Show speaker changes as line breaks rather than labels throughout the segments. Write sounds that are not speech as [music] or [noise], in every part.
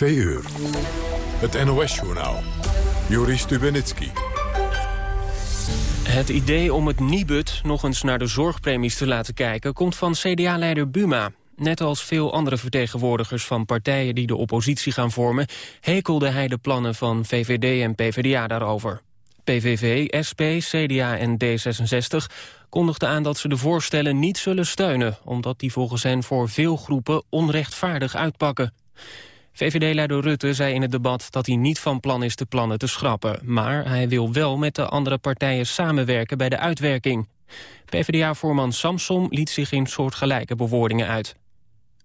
Twee uur. Het NOS-journaal. Joris Stubenitski.
Het idee om het Nibud nog eens naar de zorgpremies te laten kijken... komt van CDA-leider Buma. Net als veel andere vertegenwoordigers van partijen die de oppositie gaan vormen... hekelde hij de plannen van VVD en PvdA daarover. PVV, SP, CDA en D66 kondigden aan dat ze de voorstellen niet zullen steunen... omdat die volgens hen voor veel groepen onrechtvaardig uitpakken. VVD-leider Rutte zei in het debat dat hij niet van plan is de plannen te schrappen. Maar hij wil wel met de andere partijen samenwerken bij de uitwerking. PvdA-voorman Samsom liet zich in soortgelijke bewoordingen uit.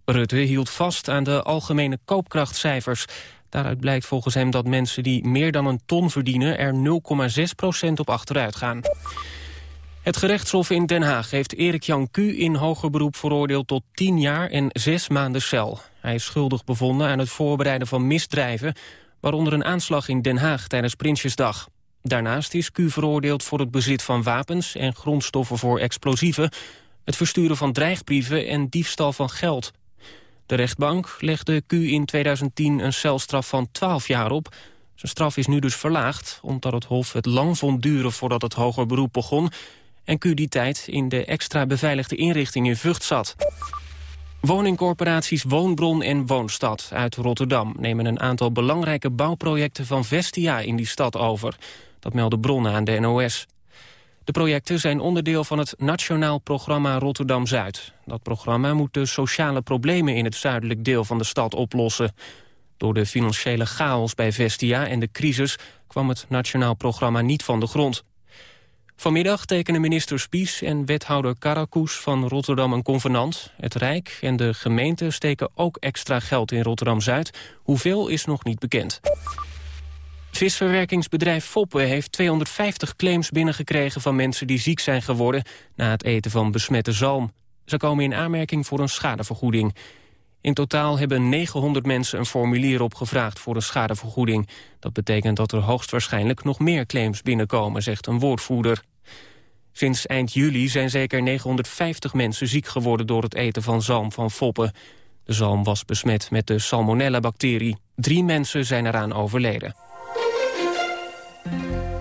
Rutte hield vast aan de algemene koopkrachtcijfers. Daaruit blijkt volgens hem dat mensen die meer dan een ton verdienen... er 0,6% op achteruit gaan. Het gerechtshof in Den Haag heeft Erik Jan Q in hoger beroep veroordeeld tot 10 jaar en 6 maanden cel. Hij is schuldig bevonden aan het voorbereiden van misdrijven, waaronder een aanslag in Den Haag tijdens Prinsjesdag. Daarnaast is Q veroordeeld voor het bezit van wapens en grondstoffen voor explosieven, het versturen van dreigbrieven en diefstal van geld. De rechtbank legde Q in 2010 een celstraf van 12 jaar op. Zijn straf is nu dus verlaagd, omdat het Hof het lang vond duren voordat het hoger beroep begon en Q die tijd in de extra beveiligde inrichting in Vught zat. Woningcorporaties Woonbron en Woonstad uit Rotterdam... nemen een aantal belangrijke bouwprojecten van Vestia in die stad over. Dat melden bronnen aan de NOS. De projecten zijn onderdeel van het Nationaal Programma Rotterdam-Zuid. Dat programma moet de sociale problemen in het zuidelijk deel van de stad oplossen. Door de financiële chaos bij Vestia en de crisis... kwam het Nationaal Programma niet van de grond. Vanmiddag tekenen minister Spies en wethouder Karakoes van Rotterdam een convenant. Het Rijk en de gemeente steken ook extra geld in Rotterdam-Zuid. Hoeveel is nog niet bekend. Visverwerkingsbedrijf Foppe heeft 250 claims binnengekregen van mensen die ziek zijn geworden na het eten van besmette zalm. Ze komen in aanmerking voor een schadevergoeding. In totaal hebben 900 mensen een formulier opgevraagd voor een schadevergoeding. Dat betekent dat er hoogstwaarschijnlijk nog meer claims binnenkomen, zegt een woordvoerder. Sinds eind juli zijn zeker 950 mensen ziek geworden door het eten van zalm van foppen. De zalm was besmet met de salmonella-bacterie. Drie mensen zijn eraan overleden.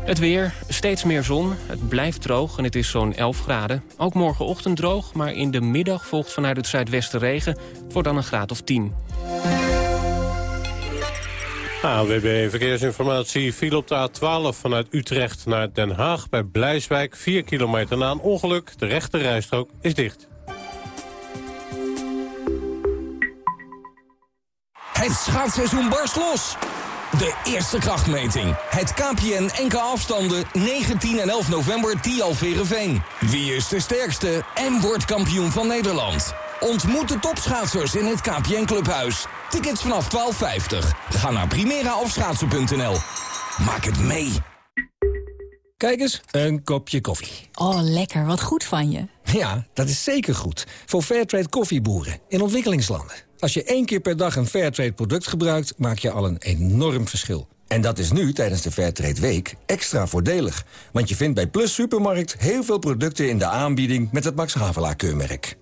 Het weer, steeds meer zon, het blijft droog en het is zo'n 11 graden. Ook morgenochtend droog, maar in de middag volgt vanuit het zuidwesten regen... voor dan een graad of 10.
AWB Verkeersinformatie viel op de A12 vanuit Utrecht naar Den Haag... bij Blijswijk, 4 kilometer na een ongeluk. De rechte rijstrook is dicht.
Het schaatsseizoen barst los! De eerste krachtmeting. Het KPN NK afstanden 19 en 11 november Tialverenveen. Wie is de sterkste en wordt kampioen van Nederland? Ontmoet de topschaatsers in het KPN Clubhuis. Tickets vanaf 12,50. Ga naar primeraofschaatsen.nl. Maak het mee.
Kijk eens, een kopje koffie.
Oh, lekker. Wat goed van je.
Ja, dat is zeker goed. Voor Fairtrade koffieboeren in ontwikkelingslanden. Als je één keer per dag een Fairtrade product gebruikt... maak je al een enorm verschil. En dat is nu, tijdens de Fairtrade Week, extra voordelig. Want je vindt bij Plus Supermarkt heel veel producten in de aanbieding... met het Max Havelaar keurmerk.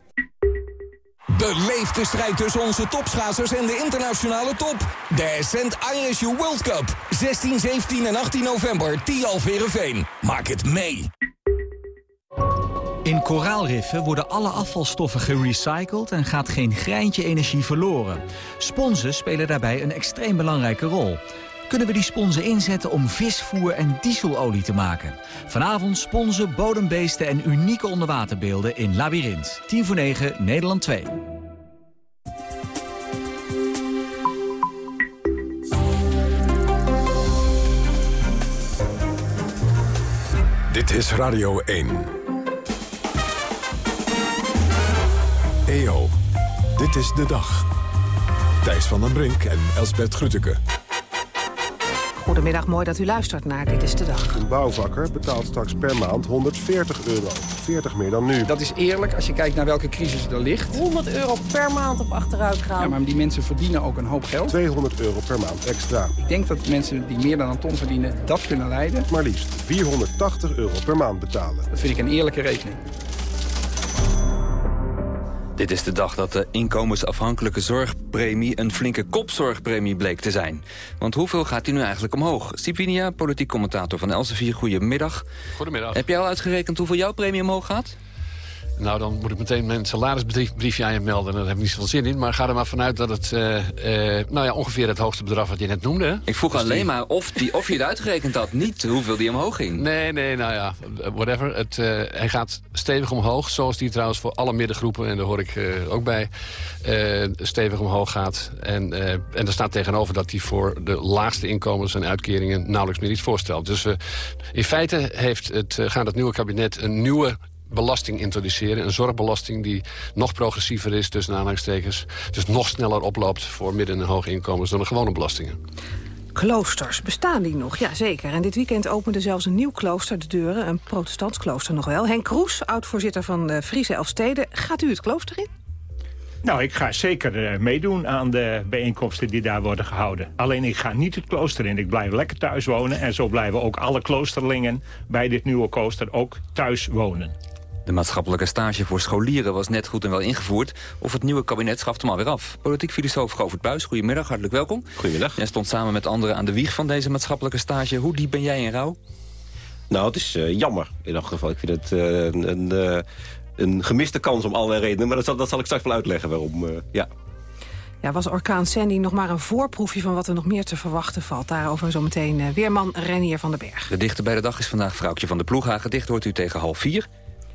Beleef de strijd tussen onze topschaatsers en de internationale top. De Ascent ISU World Cup. 16, 17 en 18 november, Tialverenveen. Maak het mee.
In koraalriffen worden alle afvalstoffen gerecycled en gaat geen greintje energie verloren. Sponsen spelen daarbij een extreem belangrijke rol. Kunnen we die sponsen inzetten om visvoer en dieselolie te maken? Vanavond sponsen, bodembeesten en unieke onderwaterbeelden in Labyrinth. 10 voor 9, Nederland 2.
Dit is Radio 1. EO, dit is de dag. Thijs van den Brink en Elsbert Grütke.
Goedemiddag, mooi dat u luistert naar Dit is de Dag.
Een bouwvakker betaalt straks per maand 140 euro. 40 meer dan nu.
Dat is eerlijk als je kijkt naar welke crisis er ligt.
100 euro per maand op achteruit gaan.
Ja, maar die mensen verdienen ook een hoop geld.
200 euro per maand extra.
Ik denk dat mensen die meer dan een ton verdienen dat kunnen leiden.
Maar liefst 480 euro per maand betalen.
Dat vind ik een eerlijke rekening.
Dit is de dag dat de inkomensafhankelijke zorgpremie een flinke kopzorgpremie bleek te zijn. Want hoeveel gaat die nu eigenlijk omhoog? Stipinia, politiek commentator van Elsevier, goedemiddag.
Goedemiddag.
Heb jij al uitgerekend hoeveel jouw premie omhoog gaat?
Nou, dan moet ik meteen mijn salarisbriefje aan je melden. Daar heb ik niet zoveel zin in. Maar ga er maar vanuit dat het uh, uh, nou ja, ongeveer het hoogste bedrag wat je net noemde.
Ik vroeg dus alleen maar of, die, of je het uitgerekend had. Niet hoeveel die omhoog ging.
Nee, nee, nou ja, whatever. Het, uh, hij gaat stevig omhoog. Zoals die trouwens voor alle middengroepen, en daar hoor ik ook bij, stevig omhoog gaat. En, en er staat tegenover dat hij voor de laagste inkomens en uitkeringen nauwelijks meer iets voorstelt. Dus in feite heeft het, gaat het nieuwe kabinet een nieuwe belasting introduceren. Een zorgbelasting die nog progressiever is, tussen aanhalingstekens. Dus nog sneller oploopt voor midden- en hoge inkomens dan de gewone belastingen.
Kloosters, bestaan die nog? Ja, zeker. En dit weekend opende zelfs een nieuw klooster de deuren. Een protestants klooster nog wel. Henk Kroes, oud-voorzitter van de Friese Elfsteden. Gaat u het klooster in?
Nou, ik ga zeker meedoen aan de bijeenkomsten die daar worden gehouden. Alleen ik ga niet het klooster in. Ik blijf lekker thuis wonen. En zo blijven ook alle kloosterlingen bij dit nieuwe klooster ook thuis wonen.
De maatschappelijke stage voor scholieren was net goed en wel ingevoerd. Of het nieuwe kabinet schaft hem alweer af. Politiek filosoof Govert Buis, goedemiddag, hartelijk welkom.
Goedemiddag.
Jij stond samen met anderen aan de wieg van deze maatschappelijke stage. Hoe diep ben jij in rouw?
Nou, het is uh, jammer in elk geval. Ik vind het uh, een, een, uh, een, gemiste kans om allerlei redenen. Maar dat zal, dat zal ik straks wel uitleggen waarom. ja.
Ja, was orkaan Sandy nog maar een voorproefje van wat er nog meer te verwachten valt. Daarover zometeen weerman Renier van den Berg.
De dichter bij de dag is vandaag vrouwtje van de ploeg. Gedicht hoort u tegen half vier.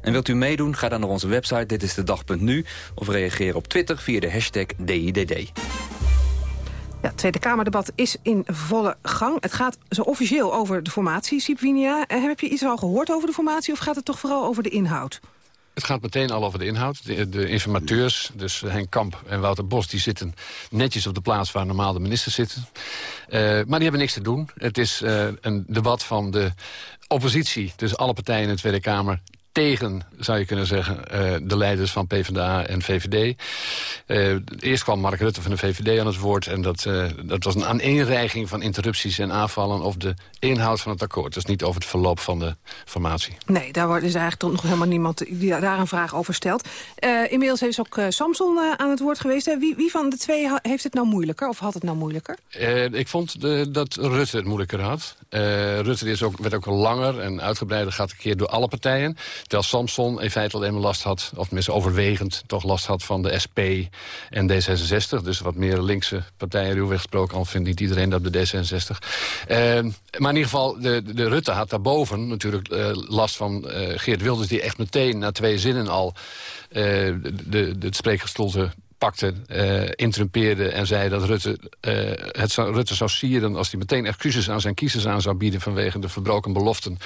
En wilt u meedoen, ga dan naar onze website Dit is de dag.nu of reageer op Twitter via de hashtag DIDD.
Ja, het Tweede Kamerdebat is in volle gang. Het gaat zo officieel over de formatie, Sipwinia. Heb je iets al gehoord over de formatie of gaat het toch vooral over de inhoud?
Het gaat meteen al over de inhoud. De, de, informateurs, dus Henk Kamp en Wouter Bos... die zitten netjes op de plaats waar normaal de ministers zitten. Uh, maar die hebben niks te doen. Het is uh, een debat van de oppositie, dus alle partijen in de Tweede Kamer tegen, zou je kunnen zeggen, uh, de leiders van PvdA en VVD. Uh, eerst kwam Mark Rutte van de VVD aan het woord... en dat, uh, dat was een aaneenreiging van interrupties en aanvallen... op de inhoud van het akkoord. Dus niet over het verloop van de formatie.
Nee, daar wordt, is eigenlijk toch nog helemaal niemand die daar een vraag over stelt. inmiddels is ook Samson aan het woord geweest. Wie, wie, van de twee heeft het nou moeilijker, of had het nou moeilijker?
ik vond de, dat Rutte het moeilijker had. Rutte is ook, werd ook langer en uitgebreider gaat een keer door alle partijen... Terwijl Samson in feite alleen maar last had, of tenminste overwegend toch last had van de SP en D66. Dus wat meer linkse partijen, ruwweg gesproken, al vindt niet iedereen dat de D66. Uh, maar in ieder geval, de, de Rutte had daarboven natuurlijk uh, last van uh, Geert Wilders... die echt meteen na twee zinnen al uh, de, de, het spreekgestoelte pakte, uh, interrumpeerde en zei dat Rutte, uh, het zou, Rutte zou sieren... als hij meteen excuses aan zijn kiezers aan zou bieden... vanwege de verbroken beloften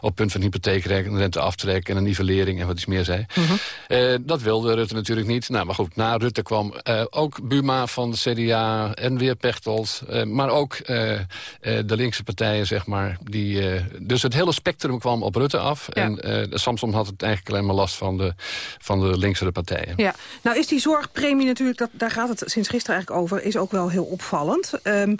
op punt van hypotheekrente aftrek... en een nivellering en wat iets meer zei. Mm -hmm. uh, dat wilde Rutte natuurlijk niet. Nou, maar goed, na Rutte kwam ook Buma van de CDA en weer Pechtold... maar ook de linkse partijen, zeg maar. Die, dus het hele spectrum kwam op Rutte af. Ja. En Samson had het eigenlijk alleen maar last van de, van de linkse partijen.
Ja, nou is die zorgpremie natuurlijk, dat, daar gaat het sinds gisteren eigenlijk over... is ook wel heel opvallend. Um,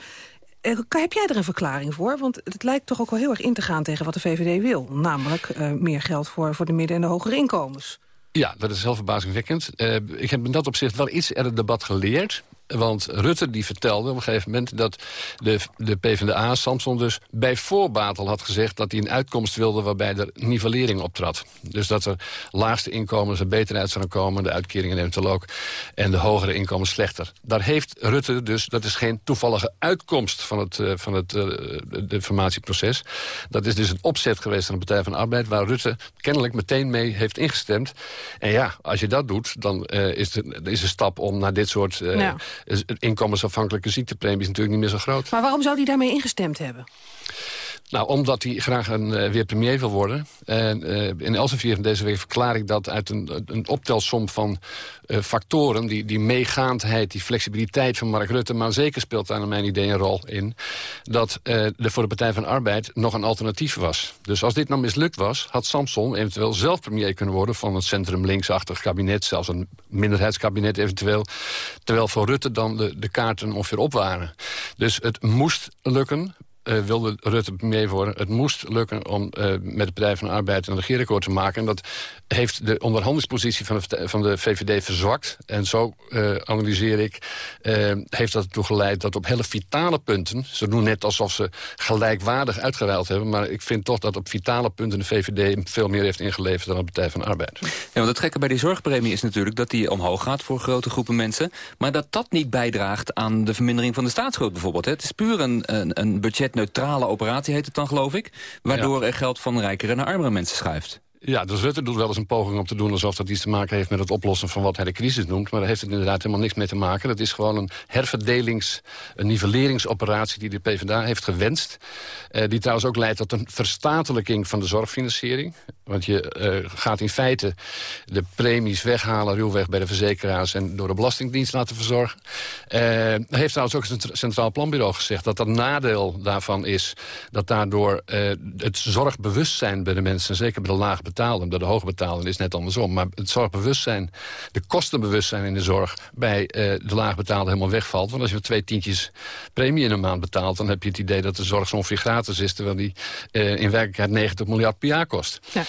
heb jij er een verklaring voor? Want het lijkt toch ook wel heel erg in te gaan tegen wat de VVD wil. Namelijk uh, meer geld voor, voor de midden- en de hogere inkomens.
Ja, dat is heel verbazingwekkend. Uh, ik heb in dat opzicht wel iets er het debat geleerd. Want Rutte die vertelde op een gegeven moment dat de, de PvdA, Samson dus, bij voorbaat al had gezegd dat hij een uitkomst wilde waarbij er nivellering optrad. Dus dat er laagste inkomens er beter uit zouden komen, de uitkeringen eventueel ook, en de hogere inkomens slechter. Daar heeft Rutte dus, dat is geen toevallige uitkomst van het, uh, van het uh, de formatieproces. Dat is dus een opzet geweest van de Partij van de Arbeid, waar Rutte kennelijk meteen mee heeft ingestemd. En ja, als je dat doet, dan uh, is, de, is stap om naar dit soort... inkomensafhankelijke ziektepremie is natuurlijk niet meer zo groot.
Maar waarom zou hij daarmee ingestemd hebben?
Nou, omdat hij graag een, uh, weer premier wil worden. En uh, in Elsevier van deze week verklaar ik dat uit een, een optelsom van uh, factoren... Die, die meegaandheid, die flexibiliteit van Mark Rutte... maar zeker speelt daar naar mijn idee een rol in... dat er voor de Partij van Arbeid nog een alternatief was. Dus als dit nou mislukt was, had Samson eventueel zelf premier kunnen worden... van een centrum-linksachtig kabinet, zelfs een minderheidskabinet eventueel. Terwijl voor Rutte dan de, de kaarten ongeveer op waren. Dus het moest lukken, uh, wilde Rutte premier worden. Het moest lukken om uh, met de Partij van de Arbeid een regeerakkoord te maken. En dat heeft de onderhandelingspositie van de, van de VVD verzwakt. En zo uh, analyseer ik, heeft dat ertoe geleid dat op hele vitale punten... ze doen net alsof ze gelijkwaardig uitgeruild hebben... maar ik vind toch dat op vitale punten de VVD veel meer heeft ingeleverd... dan de Partij van de Arbeid.
Ja, want het gekke bij die zorgpremie is natuurlijk dat die omhoog gaat... voor grote groepen mensen, maar dat dat niet bijdraagt aan de vermindering van de staatsschuld bijvoorbeeld. Hè? Het is puur een, een, een budgetneutrale operatie, heet het dan geloof ik... waardoor er geld van rijkere naar armere mensen schuift.
Ja, dus Rutte doet wel eens een poging om te doen... alsof dat iets te maken heeft met het oplossen van wat hij de crisis noemt. Maar daar heeft het inderdaad helemaal niks mee te maken. Dat is gewoon een herverdelings-, een nivelleringsoperatie die de PvdA heeft gewenst. Uh, die trouwens ook leidt tot een verstatelijking van de zorgfinanciering. Want je uh, gaat in feite de premies weghalen, ruwweg bij de verzekeraars... en door de Belastingdienst laten verzorgen. Uh, heeft trouwens ook het Centraal Planbureau gezegd... dat dat nadeel daarvan is dat daardoor het zorgbewustzijn bij de mensen... zeker bij de laag betaalden, bij de hoogbetaalden is net andersom. Maar het zorgbewustzijn, de kostenbewustzijn in de zorg... bij de laagbetaalden helemaal wegvalt. Want als je twee tientjes premie in een maand betaalt... dan heb je het idee dat de zorg zo ongeveer gratis is... terwijl die in werkelijkheid 90 miljard per jaar kost. Ja.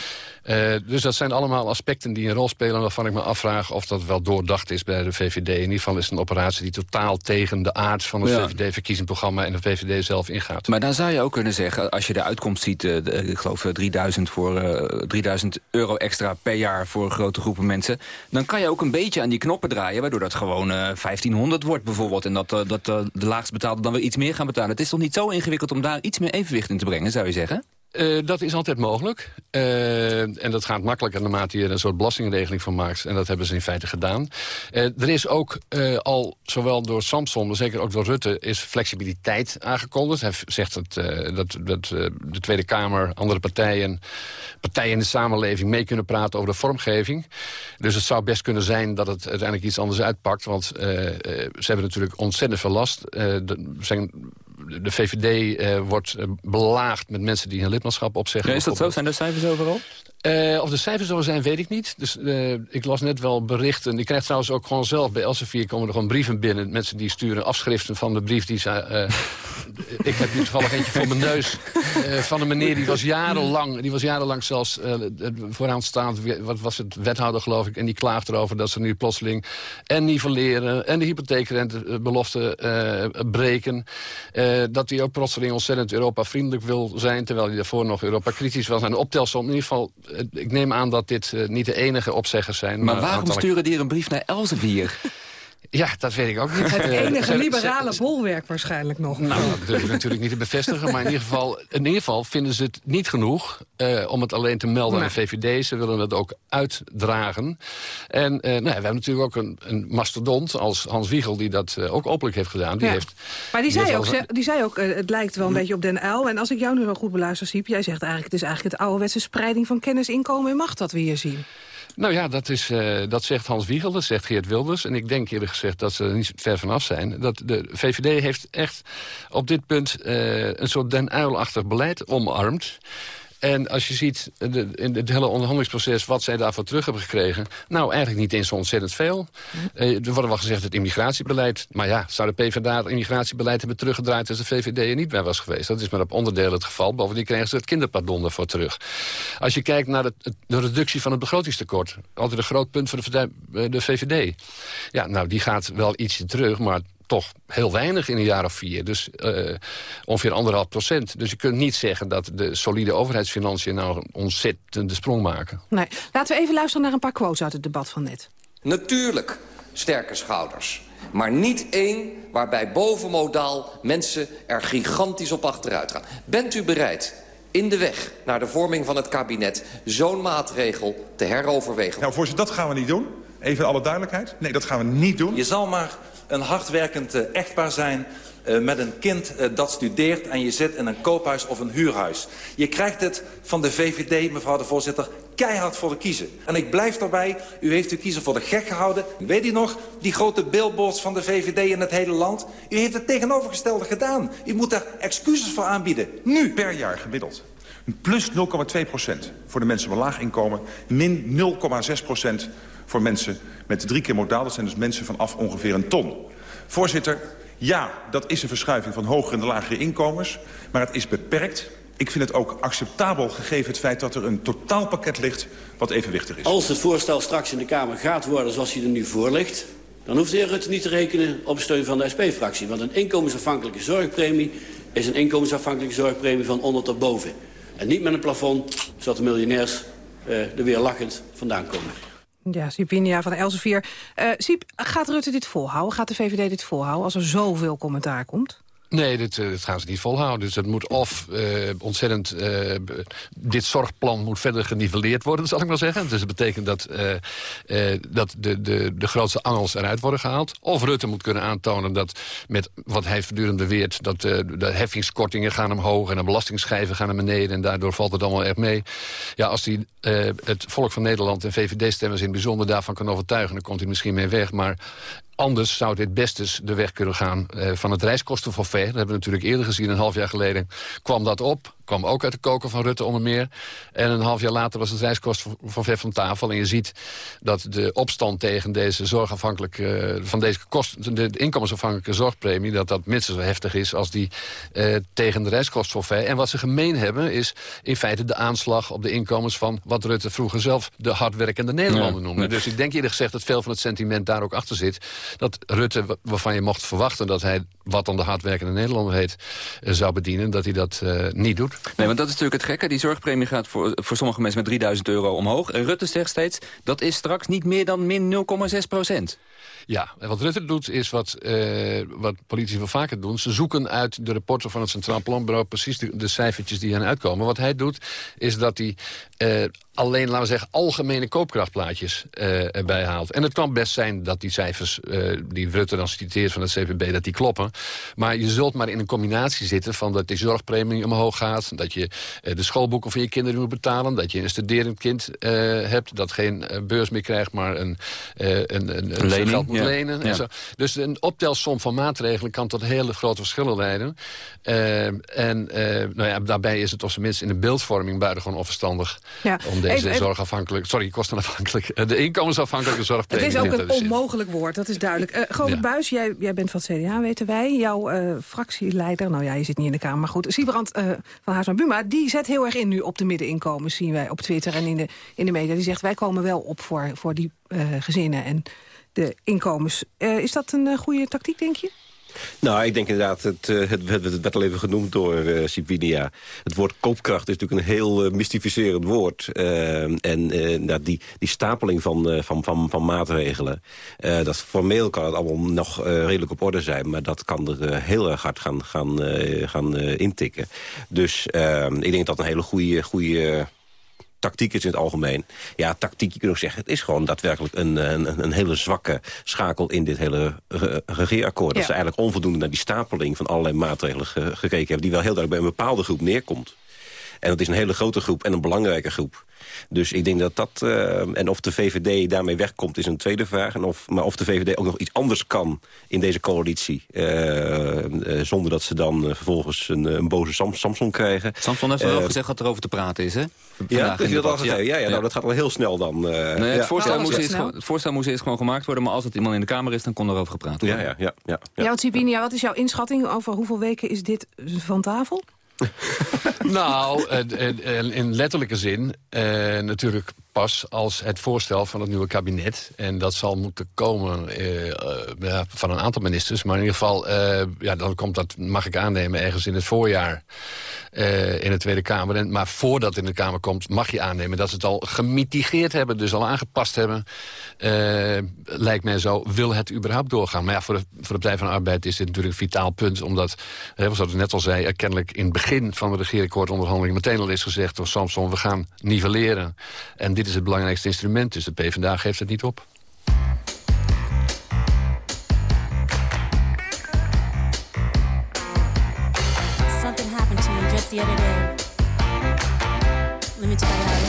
Uh, dus dat zijn allemaal aspecten die een rol spelen... waarvan ik me afvraag of dat wel doordacht is bij de VVD. In ieder geval is het een operatie die totaal tegen de aard... van het ja. VVD-verkiezingsprogramma en de VVD zelf ingaat.
Maar dan zou je ook kunnen zeggen, als je de uitkomst ziet... Uh, de, ik geloof 3000, voor, uh, 3000 euro extra per jaar voor grote groepen mensen... dan kan je ook een beetje aan die knoppen draaien... waardoor dat gewoon 1500 wordt bijvoorbeeld... en dat, dat de laagst betaalde dan weer iets meer gaan betalen. Het is toch niet zo ingewikkeld om daar iets meer evenwicht in te brengen, zou je zeggen?
Uh, dat is altijd mogelijk. Uh, en dat gaat makkelijker naarmate je er een soort belastingregeling van maakt. En dat hebben ze in feite gedaan. Uh, er is ook al, zowel door Samson, maar zeker ook door Rutte... is flexibiliteit aangekondigd. Hij zegt dat, dat, dat de Tweede Kamer, andere partijen... partijen in de samenleving mee kunnen praten over de vormgeving. Dus het zou best kunnen zijn dat het uiteindelijk iets anders uitpakt. Want ze hebben natuurlijk ontzettend veel last. de, zijn de VVD uh, wordt belaagd met mensen die hun lidmaatschap opzeggen.
Ja, is dat zo? Zijn er cijfers overal?
Uh, of de cijfers zo zijn, weet ik niet. Dus uh, ik las net wel berichten. Ik krijg trouwens ook gewoon zelf bij Elsevier komen er gewoon brieven binnen. Mensen die sturen afschriften van de brief die ze... Uh, [laughs] ik heb nu toevallig eentje voor mijn neus. van een meneer die was jarenlang, die was jarenlang zelfs vooraanstaand... wat was het, wethouder geloof ik. En die klaagt erover dat ze nu plotseling en nivelleren... en de hypotheekrentebelofte breken. dat hij ook plotseling ontzettend Europa-vriendelijk wil zijn... terwijl hij daarvoor nog Europa-kritisch was. En de optelsom in ieder geval ik neem aan dat dit uh, niet de enige opzeggers zijn.
Maar, maar waarom sturen die een brief naar Elsevier? [laughs]
Ja, dat weet ik ook niet.
Het [laughs] eh, enige liberale bolwerk waarschijnlijk nog.
Nou, dat durf ik natuurlijk niet te bevestigen. Maar in ieder geval, in ieder geval vinden ze het niet genoeg uh, om het alleen te melden aan VVD. Ze willen het ook uitdragen. En uh, nou, we hebben natuurlijk ook een, een mastodont als Hans Wiegel... die dat uh, ook openlijk heeft gedaan. Die
ja.
heeft,
maar die, die zei, ook, die zei ook, het lijkt wel een hm. beetje op Den Uil. En als ik jou nu zo goed beluister, Siep... jij zegt eigenlijk, het is eigenlijk het ouderwetse spreiding van kennis, inkomen en macht... dat we hier zien.
Nou ja, dat, is, uh, dat zegt Hans Wiegel, dat zegt Geert Wilders. En ik denk eerlijk gezegd dat ze er niet ver vanaf zijn. Dat de VVD heeft echt op dit punt uh, een soort den uilachtig beleid omarmd. En als je ziet de, in het hele onderhandelingsproces wat zij daarvoor terug hebben gekregen... nou, eigenlijk niet eens zo ontzettend veel. Uh, er wordt wel gezegd het immigratiebeleid. Maar ja, zou de PvdA het immigratiebeleid hebben teruggedraaid... als de VVD er niet bij was geweest? Dat is maar op onderdeel het geval. Bovendien kregen ze het kinderpardon ervoor terug. Als je kijkt naar de, de reductie van het begrotingstekort... altijd een groot punt voor de, de VVD. Ja, nou, die gaat wel ietsje terug, maar toch heel weinig in een jaar of vier. Dus uh, ongeveer anderhalf procent. Dus je kunt niet zeggen dat de solide overheidsfinanciën... nou een ontzettende sprong maken.
Nee. Laten we even luisteren naar een paar quotes uit het debat van net.
Natuurlijk sterke schouders. Maar niet één waarbij bovenmodaal mensen er gigantisch op achteruit gaan. Bent u bereid in de weg naar de vorming van het kabinet... zo'n maatregel te heroverwegen?
Nou, voorzitter, dat gaan we niet doen. Even alle duidelijkheid. Nee, dat gaan we niet doen.
Je zal maar een hardwerkend uh, echtpaar zijn... Uh, met een kind uh, dat studeert en je zit in een koophuis of een huurhuis. Je krijgt het van de VVD, mevrouw de voorzitter, keihard voor de kiezen. En ik blijf daarbij, u heeft uw kiezer voor de gek gehouden. Weet u nog, die grote billboards van de VVD in het hele land? U heeft het tegenovergestelde gedaan. U moet daar excuses voor aanbieden. Nu.
Per jaar gemiddeld. Plus 0,2% voor de mensen met laag inkomen. Min 0,6% voor mensen met drie keer modaal. Dat zijn dus mensen vanaf ongeveer een ton. Voorzitter, Ja, dat is een verschuiving van hogere en lagere inkomens. Maar het is beperkt. Ik vind het ook acceptabel gegeven het feit dat er een totaalpakket ligt wat evenwichtig is.
Als het voorstel straks in de Kamer gaat worden zoals hij er nu voor ligt... dan hoeft de heer Rutte niet te rekenen op steun van de SP-fractie. Want een inkomensafhankelijke zorgpremie is een inkomensafhankelijke zorgpremie van onder tot boven. En niet met een plafond, zodat de miljonairs uh, er weer lachend vandaan komen.
Ja, Sipinia van Elsevier. Uh, Siep, gaat Rutte dit volhouden? Gaat de VVD dit volhouden als er zoveel commentaar komt?
Nee, uh, dit, gaan ze niet volhouden. Dus het moet of uh, ontzettend... Uh, dit zorgplan moet verder geniveleerd worden, zal ik maar zeggen. Dus dat betekent dat, dat de, de, de grootste angels eruit worden gehaald. Of Rutte moet kunnen aantonen dat met wat hij voortdurend beweert... dat de heffingskortingen gaan omhoog en de belastingschijven gaan naar beneden... en daardoor valt het allemaal erg mee. Ja, als hij het volk van Nederland en VVD-stemmers in het bijzonder daarvan kan overtuigen... dan komt hij misschien mee weg. Maar Anders zou dit best de weg kunnen gaan uh, van het reiskostenforfait. Dat hebben we natuurlijk eerder gezien, een half jaar geleden kwam dat op kwam ook uit de koker van Rutte onder meer. En een half jaar later was het reiskostenforfait van tafel. En je ziet dat de opstand tegen deze zorgafhankelijke... van deze kost, de inkomensafhankelijke zorgpremie... dat dat minstens zo heftig is als die eh, tegen de reiskostenforfait. En wat ze gemeen hebben is in feite de aanslag op de inkomens... van wat Rutte vroeger zelf de hardwerkende Nederlander noemde. Dus ik denk eerlijk gezegd dat veel van het sentiment daar ook achter zit. Dat Rutte, waarvan je mocht verwachten dat hij wat dan de hardwerkende Nederlander heet... Eh, zou bedienen, dat hij dat uh, niet doet.
Nee, want dat is natuurlijk het gekke. Die zorgpremie gaat voor, voor sommige mensen met 3000 euro omhoog. En Rutte zegt steeds, dat is straks niet meer dan min 0,6 procent.
Ja, en wat Rutte doet is wat, uh, wat politici wel vaker doen. Ze zoeken uit de rapporten van het Centraal Planbureau... precies de, de cijfertjes die aan uitkomen. Wat hij doet, is dat hij uh, alleen, laten we zeggen... algemene koopkrachtplaatjes uh, erbij haalt. En het kan best zijn dat die cijfers die Rutte dan citeert van het CPB... dat die kloppen. Maar je zult maar in een combinatie zitten... van dat die zorgpremie omhoog gaat... dat je de schoolboeken van je kinderen moet betalen... dat je een studerend kind hebt dat geen beurs meer krijgt... maar een, een, een, een lening lenen. En zo. Dus een optelsom van maatregelen kan tot hele grote verschillen leiden. Uh, en uh, nou ja, daarbij is het op zijn minst in de beeldvorming buitengewoon onverstandig... Ja. om deze even, zorgafhankelijk, sorry, kostenafhankelijk, uh, de inkomensafhankelijke zorgpremie
Het is ook een onmogelijk woord, dat is duidelijk. Uh, Govert ja. Buis, jij, jij bent van het CDA, weten wij. Jouw fractieleider, nou ja, je zit niet in de Kamer, maar goed. Siebrand van Haarsma Buma, die zet heel erg in nu op de middeninkomens, zien wij op Twitter en in de, in de media. Die zegt, wij komen wel op voor, voor die gezinnen en de inkomens. Uh, is dat een uh, goede tactiek, denk je?
Nou, ik denk inderdaad, het, uh, het, het, het werd al even genoemd door uh, Sibinia. Het woord koopkracht is natuurlijk een heel uh, mystificerend woord. en nou, die, die stapeling van, van, van, van maatregelen... dat formeel kan het allemaal nog redelijk op orde zijn... maar dat kan er heel erg hard gaan, gaan, gaan intikken. Dus ik denk dat een hele goede... goede tactiek is in het algemeen. Ja, tactiek, je kunt ook zeggen, het is gewoon daadwerkelijk een, een, een hele zwakke schakel in dit hele regeerakkoord. Dat ze eigenlijk onvoldoende naar die stapeling van allerlei maatregelen gekeken hebben, die wel heel duidelijk bij een bepaalde groep neerkomt. En dat is een hele grote groep en een belangrijke groep. Dus ik denk dat dat... Uh, en of de VVD daarmee wegkomt is een tweede vraag. En of, maar of de VVD ook nog iets anders kan in deze coalitie... Uh, uh, zonder dat ze dan vervolgens een, een boze Sam Samson krijgen.
Samson heeft wel gezegd wat er over te praten is, hè?
Ja, dat, dat al gezegd. Ja, ja, nou, dat gaat wel heel snel dan.
Nee, het, voorstel nou, moest eerst, het voorstel moest eerst gewoon gemaakt worden... maar als het iemand in de Kamer is, dan kon erover gepraat worden.
Ja, ja, ja. ja,
ja. ja want Sibinia, wat is jouw inschatting over hoeveel weken is dit van tafel?
Nou, in letterlijke zin natuurlijk pas als het voorstel van het nieuwe kabinet... en dat zal moeten komen uh, uh, van een aantal ministers... maar in ieder geval, ja, dan komt dat, mag ik aannemen, ergens in het voorjaar... in de Tweede Kamer. En, maar voordat het in de Kamer komt, mag je aannemen... dat ze het al gemitigeerd hebben, dus al aangepast hebben. lijkt mij zo, wil het überhaupt doorgaan? Maar ja, voor de, voor de Partij van de Arbeid is dit natuurlijk een vitaal punt... omdat, zoals ik net al zei, er kennelijk in het begin van de regeerakkoordonderhandeling... meteen al is gezegd door Samson, we gaan nivelleren... En dit is het belangrijkste instrument, dus de PvdA geeft het niet op. Something happened to me just the other day. Let me tell you how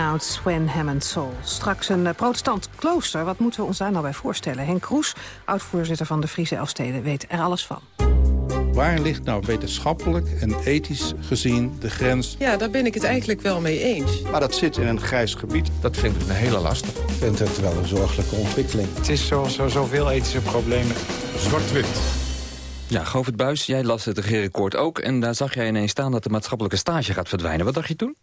Out, When Hammond Soul. Straks een uh, protestant klooster. Wat moeten we ons daar nou bij voorstellen? Henk Kroes, oud-voorzitter van de Friese Elfsteden, weet er alles van.
Waar ligt nou wetenschappelijk en ethisch gezien de grens?
Ja, daar ben ik het eigenlijk wel mee eens.
Maar dat zit in een grijs gebied.
Dat vind ik een hele lastig.
Ik vind het wel een zorgelijke ontwikkeling.
Het is zo, zo, zoveel ethische problemen.
Zwart-wit.
Ja, Govert Buis, jij las het regeerakkoord ook... en daar zag jij ineens staan dat de maatschappelijke stage gaat verdwijnen. Wat dacht je toen?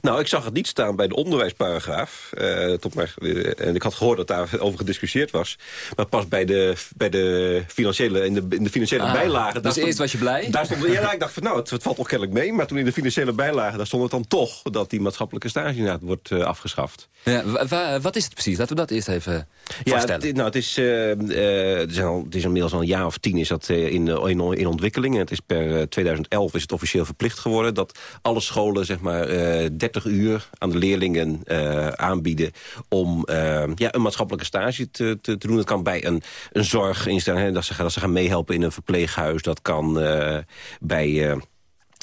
Nou, ik zag het niet staan bij de onderwijsparagraaf. Uh, tot maar, uh, en ik had gehoord dat daarover gediscussieerd was. Maar pas bij de, bij de financiële, in, de, in de financiële
Ah,
bijlagen...
dus eerst was je blij?
Daar stond, ja, ik dacht van nou, het, het valt toch kennelijk mee. Maar toen in de financiële bijlagen, daar stond het dan toch... dat die maatschappelijke stage inderdaad wordt uh, afgeschaft.
Ja, wa- wa- wat is het precies? Laten we dat eerst even
Ja,
vaststellen.
het, nou, het, is, eh, eh, het, is al, het is inmiddels al een jaar of tien is dat, eh, in, in, in ontwikkeling. En het is per eh, 2011 is het officieel verplicht geworden... dat alle scholen zeg maar, eh 30 uur aan de leerlingen eh, aanbieden... om eh, ja, een maatschappelijke stage te, te, te doen. Dat kan bij een, een zorginstelling, hè, dat, ze, dat ze gaan meehelpen in een verpleeghuis. Dat kan eh, bij...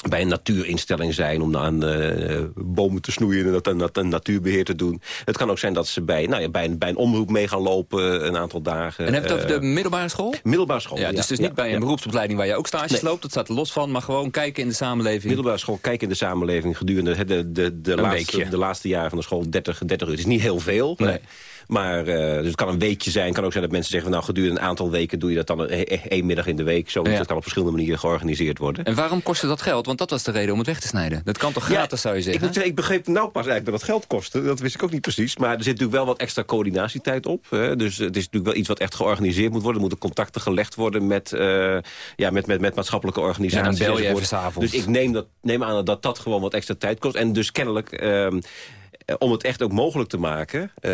bij een natuurinstelling zijn om aan eh, bomen te snoeien en dat, en dat een natuurbeheer te doen. Het kan ook zijn dat ze bij, nou ja, bij, een, bij een omroep mee gaan lopen een aantal dagen.
En heb je het over
Eh,
de middelbare school?
middelbare school,
Ja, dus, dus
ja,
niet bij een beroepsopleiding waar je ook stages
Nee.
loopt. Dat staat er los van, maar gewoon kijken in de samenleving.
Middelbare school, kijken in de samenleving gedurende de, de, de, laatste,
weekje.
de laatste jaren van de school 30, 30 uur. Het is niet heel veel.
Nee.
Maar eh, dus het kan een weekje zijn. Het kan ook zijn dat mensen zeggen... van, nou, gedurende een aantal weken doe je dat dan een- e- e- één middag in de week. Zo,
Ja.
Dat kan op verschillende manieren georganiseerd worden.
En waarom kostte dat geld? Want dat was de reden om het weg te snijden. Dat kan toch gratis, zou je
Ik,
zeggen?
zeggen, ik begreep nou pas eigenlijk dat het geld kostte. Dat wist ik ook niet precies. Maar er zit natuurlijk wel wat extra coördinatietijd op. Hè. Dus het is natuurlijk wel iets wat echt georganiseerd moet worden. Er moeten contacten gelegd worden met, eh, ja, met, met, met maatschappelijke organisaties.
Ja.
Dus ik neem, dat, neem aan dat dat gewoon wat extra tijd kost. En dus kennelijk... ehm, eh, om het echt ook mogelijk te maken... eh,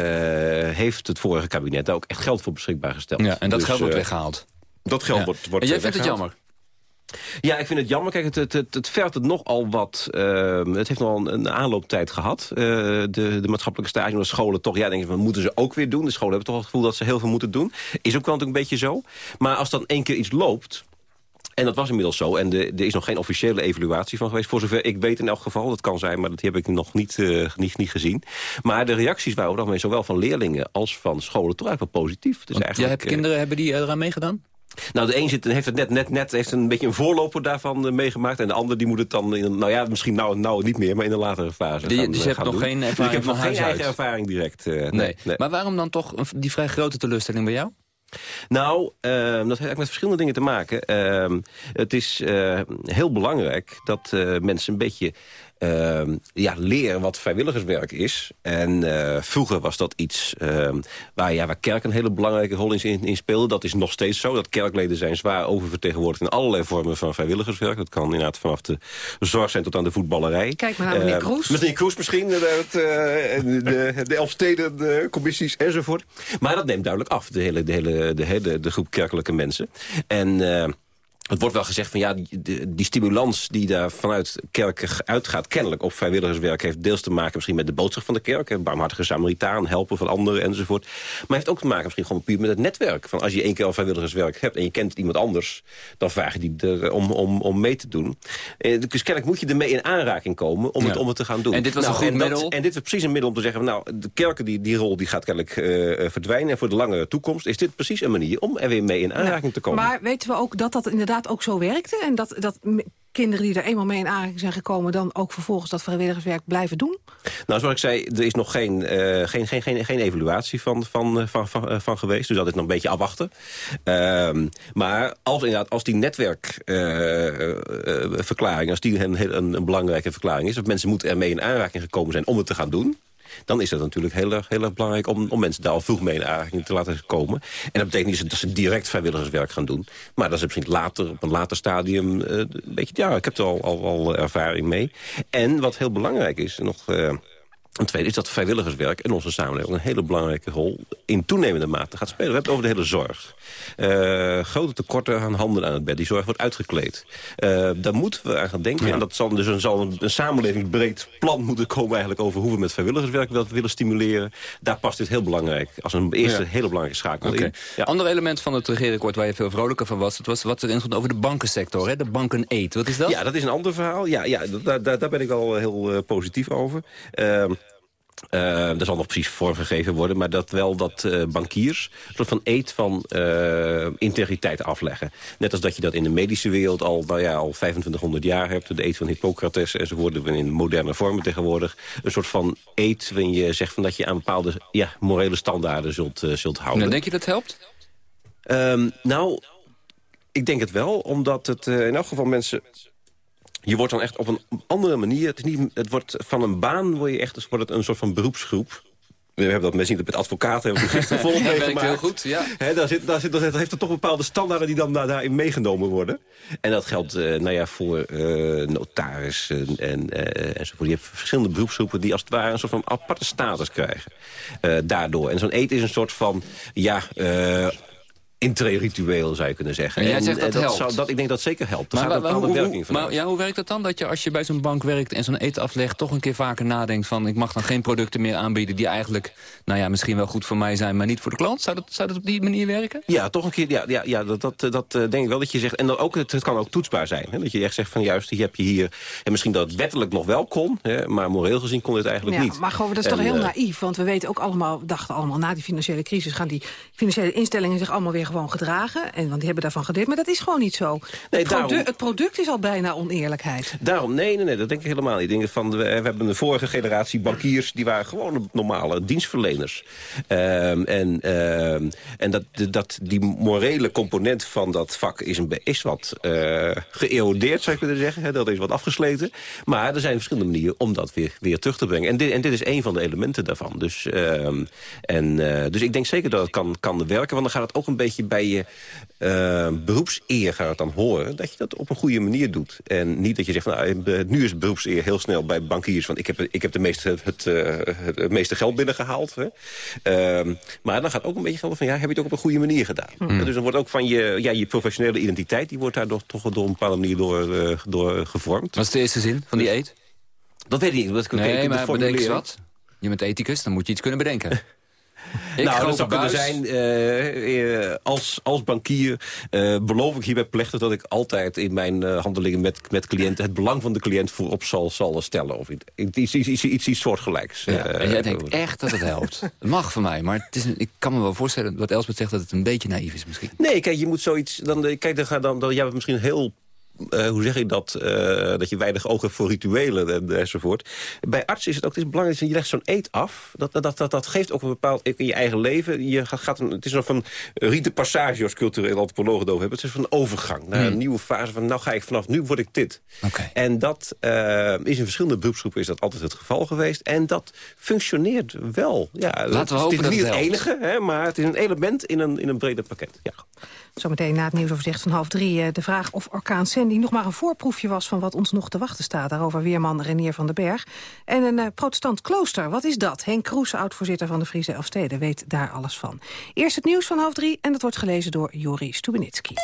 heeft het vorige kabinet daar ook echt geld voor beschikbaar gesteld.
Ja, en dat
Dus,
geld wordt
eh,
weggehaald.
Dat geld
Ja.
wordt, wordt
en jij
eh,
vindt het jammer?
Ja, ik vind het jammer. Kijk, het, het, het, het vergt het nogal wat... ehm, het heeft nogal een, een aanlooptijd gehad, eh, de, de maatschappelijke stage. Omdat scholen toch, ja, denken wat moeten ze ook weer doen? De scholen hebben toch het gevoel dat ze heel veel moeten doen. Is ook wel natuurlijk een beetje zo. Maar als dan één keer iets loopt... En dat was inmiddels zo. En de, er is nog geen officiële evaluatie van geweest. Voor zover ik weet in elk geval. Dat kan zijn, maar dat heb ik nog niet, eh, niet, niet gezien. Maar de reacties waren over het algemeen zowel van leerlingen als van scholen toch eigenlijk wel positief. Dus
Want jij
eigenlijk,
hebt
eh,
kinderen, hebben die eraan meegedaan?
nou, de een zit, heeft het net, net, net heeft een beetje een voorloper daarvan eh, meegemaakt. En de ander die moet het dan, in, nou ja, misschien nou, nou niet meer, maar in een latere fase
Die-
gaan,
dus je hebt nog
doen.
geen
Dus ik heb nog geen eigen ervaring direct. nee,
Nee.
nee.
Maar waarom dan toch die vrij grote teleurstelling bij jou?
Nou, ehm, dat heeft eigenlijk met verschillende dingen te maken. Ehm, het is eh, heel belangrijk dat eh, mensen een beetje ehm, ja, leren wat vrijwilligerswerk is. En eh, vroeger was dat iets ehm, waar, ja, waar kerk een hele belangrijke rol in, in, speelde. Dat is nog steeds zo. Dat kerkleden zijn zwaar oververtegenwoordigd in allerlei vormen van vrijwilligerswerk. Dat kan inderdaad vanaf de zorg zijn tot aan de voetballerij.
Kijk maar naar meneer
Eh,
Kroes.
Meneer Kroes misschien, eh, het, eh, de, de Elfstedencommissies enzovoort. Maar dat neemt duidelijk af, de hele, de hele, de hele de groep kerkelijke mensen. En... het wordt wel gezegd van ja, die, die- stimulans die daar vanuit kerken uitgaat... kennelijk op vrijwilligerswerk heeft deels te maken misschien met de boodschap van de kerk. hè, Barmhartige Samaritaan, helpen van anderen enzovoort. Maar heeft ook te maken misschien gewoon puur met het netwerk. Van als je één keer al vrijwilligerswerk hebt en je kent iemand anders... dan vraag je die er om, om, om mee te doen. Eh, Dus kennelijk moet je ermee in aanraking komen om, het, om het te gaan doen.
En dit was een goed
en dat-
middel?
en dit was precies een middel om te zeggen... van, nou, de kerken, die, die rol die gaat kennelijk eh, eh, verdwijnen. En voor de langere toekomst is dit precies een manier... om er weer mee in aanraking te komen.
Maar weten we ook dat dat inderdaad ook zo werkte? En dat, dat kinderen die er eenmaal mee in aanraking zijn gekomen... dan ook vervolgens dat vrijwilligerswerk blijven doen?
Nou, zoals ik zei, er is nog geen, eh, geen, geen, geen, geen evaluatie van, van, eh, van, van, eh, van geweest. Dus dat is nog een beetje afwachten. Ehm, maar als, inderdaad, als die netwerkverklaring... als die een, een, belangrijke verklaring is... dat mensen moeten ermee in aanraking gekomen zijn om het te gaan doen... dan is dat natuurlijk heel erg, heel erg belangrijk om, om mensen daar al vroeg mee in aanraking te laten komen. En dat betekent niet dat ze direct vrijwilligerswerk gaan doen. Maar dat ze misschien later, op een later stadium... eh, weet ja, ik heb er al, al, al ervaring mee. En wat heel belangrijk is, nog... eh, En tweede is dat vrijwilligerswerk in onze samenleving een hele belangrijke rol in toenemende mate gaat spelen. We hebben het over de hele zorg. Uh, grote tekorten aan handen aan het bed. Die zorg wordt uitgekleed. Uh, daar moeten we aan gaan denken. En dat zal dus een, zal een, een samenlevingsbreed plan moeten komen eigenlijk over hoe we met vrijwilligerswerk dat willen stimuleren. Daar past dit heel belangrijk als een eerste ja. hele belangrijke schakel
okay.
in.
Ja. Ander element van het regeerakkoord waar je veel vrolijker van was, het was wat erin stond over de bankensector, hè? de banken eet. Wat is dat?
Ja, dat is een ander verhaal. Ja, ja daar, daar, daar ben ik al heel uh, positief over. Uh, er zal nog precies vormgegeven worden, maar dat wel dat uh, bankiers een soort van eet van uh, integriteit afleggen. Net als dat je dat in de medische wereld al, nou ja, al 2500 jaar hebt, de eet van Hippocrates enzovoort, in moderne vormen tegenwoordig. Een soort van eet waarin je zegt van dat je aan bepaalde ja, morele standaarden zult, zult houden.
Nou, denk je dat helpt?
Um, nou, ik denk het wel, omdat het in elk geval mensen je wordt dan echt op een andere manier... Het, is niet, het wordt van een baan word je echt dus wordt het een soort van beroepsgroep. We hebben dat mensen niet met advocaten hebben we gisteren volop
Dat werkt heel goed, ja.
He, daar zit, daar zit, dat heeft er toch bepaalde standaarden die dan daar, daarin meegenomen worden. En dat geldt uh, nou ja, voor uh, notarissen en, uh, enzovoort. Je hebt verschillende beroepsgroepen die als het ware een soort van aparte status krijgen. daardoor. En zo'n eet is een soort van, ja intree-ritueel, zou je kunnen zeggen.
En jij zegt dat,
dat
helpt.
Zou, dat, ik denk dat zeker helpt.
Maar,
gaat
hoe,
werking van
maar ja, hoe werkt dat dan? Dat je als je bij zo'n bank werkt en zo'n eten aflegt... toch een keer vaker nadenkt van... ik mag dan geen producten meer aanbieden die eigenlijk... nou ja, misschien wel goed voor mij zijn, maar niet voor de klant? Zou dat, zou dat op die manier werken?
Ja, toch een keer. Ja, ja, ja dat, dat, dat denk ik wel dat je zegt. En dan ook, het, het kan ook toetsbaar zijn. Hè? Dat je echt zegt van juist, die heb je hier... en misschien dat het wettelijk nog wel kon... Hè, maar moreel gezien kon dit eigenlijk
ja,
niet.
Maar gewoon, dat is
en,
toch heel
uh,
naïef? Want we weten ook allemaal, dachten allemaal... na die financiële crisis gaan die financiële instellingen zich allemaal weer gewoon gedragen. En, want die hebben daarvan geleerd. Maar dat is gewoon niet zo.
Nee,
het, produ
daarom-
het product is al bijna oneerlijkheid.
Daarom, nee, nee, nee, dat denk ik helemaal niet. Ik denk van, we, we hebben de vorige generatie bankiers... die waren gewoon normale dienstverleners. Ehm, en ehm, en dat, dat, die morele component van dat vak is, een, is wat eh geërodeerd, zou je kunnen zeggen. Hè, dat is wat afgesleten. Maar er zijn verschillende manieren om dat weer, weer terug te brengen. En dit, en dit is een van de elementen daarvan. Dus, ehm, en, eh, dus ik denk zeker dat het kan, kan werken. Want dan gaat het ook een beetje bij je eh, beroepseer gaat het dan horen... dat je dat op een goede manier doet. En niet dat je zegt, van, nou, eh, nu is beroepseer heel snel bij bankiers... want ik heb, ik heb de meeste, het, het, eh, het, meeste geld binnengehaald. Hè. Ehm, maar dan gaat ook een beetje gelden van... ja, heb je het ook op een goede manier gedaan?
Hmm.
Dus dan wordt ook van je, ja, je professionele identiteit... die wordt daar toch, toch door een bepaalde manier door, eh, door gevormd.
Wat is de eerste zin van die eet?
Dat weet ik niet. Dat kan ik
Nee,
niet
maar bedenk eens wat. Je bent ethicus, dan moet je iets kunnen bedenken. [laughs] Ik
nou, dat zou kunnen zijn, eh, eh, als, als bankier eh, beloof ik hierbij plechtig dat ik altijd in mijn handelingen met, met cliënten het belang van de cliënt voorop zal, zal stellen. Of iets, iets, iets, iets, iets, iets soortgelijks.
Ja, en jij denkt echt dat het helpt. [laughs] Het mag van mij, maar het is ik kan me wel voorstellen... wat Elsbeth zegt, dat het een beetje naïef is misschien.
Nee, kijk, je moet zoiets... Dan, kijk, dan, ga- dan, dan, jij misschien heel... eh, hoe zeg ik dat? eh, dat je weinig oog hebt voor rituelen en, enzovoort. Bij artsen is het ook het is belangrijk dat je legt zo'n eet af. Dat, dat, dat, dat geeft ook een bepaald... In je eigen leven, je gaat, gaat een, het is nog van rite passage als culturele antropologen het over hebben. Het is van een overgang naar een
Hmm.
nieuwe fase van... nou ga ik vanaf nu word ik dit. En dat eh, is in verschillende beroepsgroepen is dat altijd het geval geweest. En dat functioneert wel. Ja,
Laten we
het, is
dat
niet
het
enige, hè, maar het is een element in een, in een breder pakket. Ja.
Zometeen na het nieuwsoverzicht van half drie eh, de vraag of orkaan Sandy nog maar een voorproefje was van wat ons nog te wachten staat. Daarover weerman Renier van den Berg. En een eh, protestant klooster, wat is dat? Henk Kroes, oud-voorzitter van de Friese Elfsteden, weet daar alles van. Eerst het nieuws van half drie en dat wordt gelezen door Jori Stubenitski.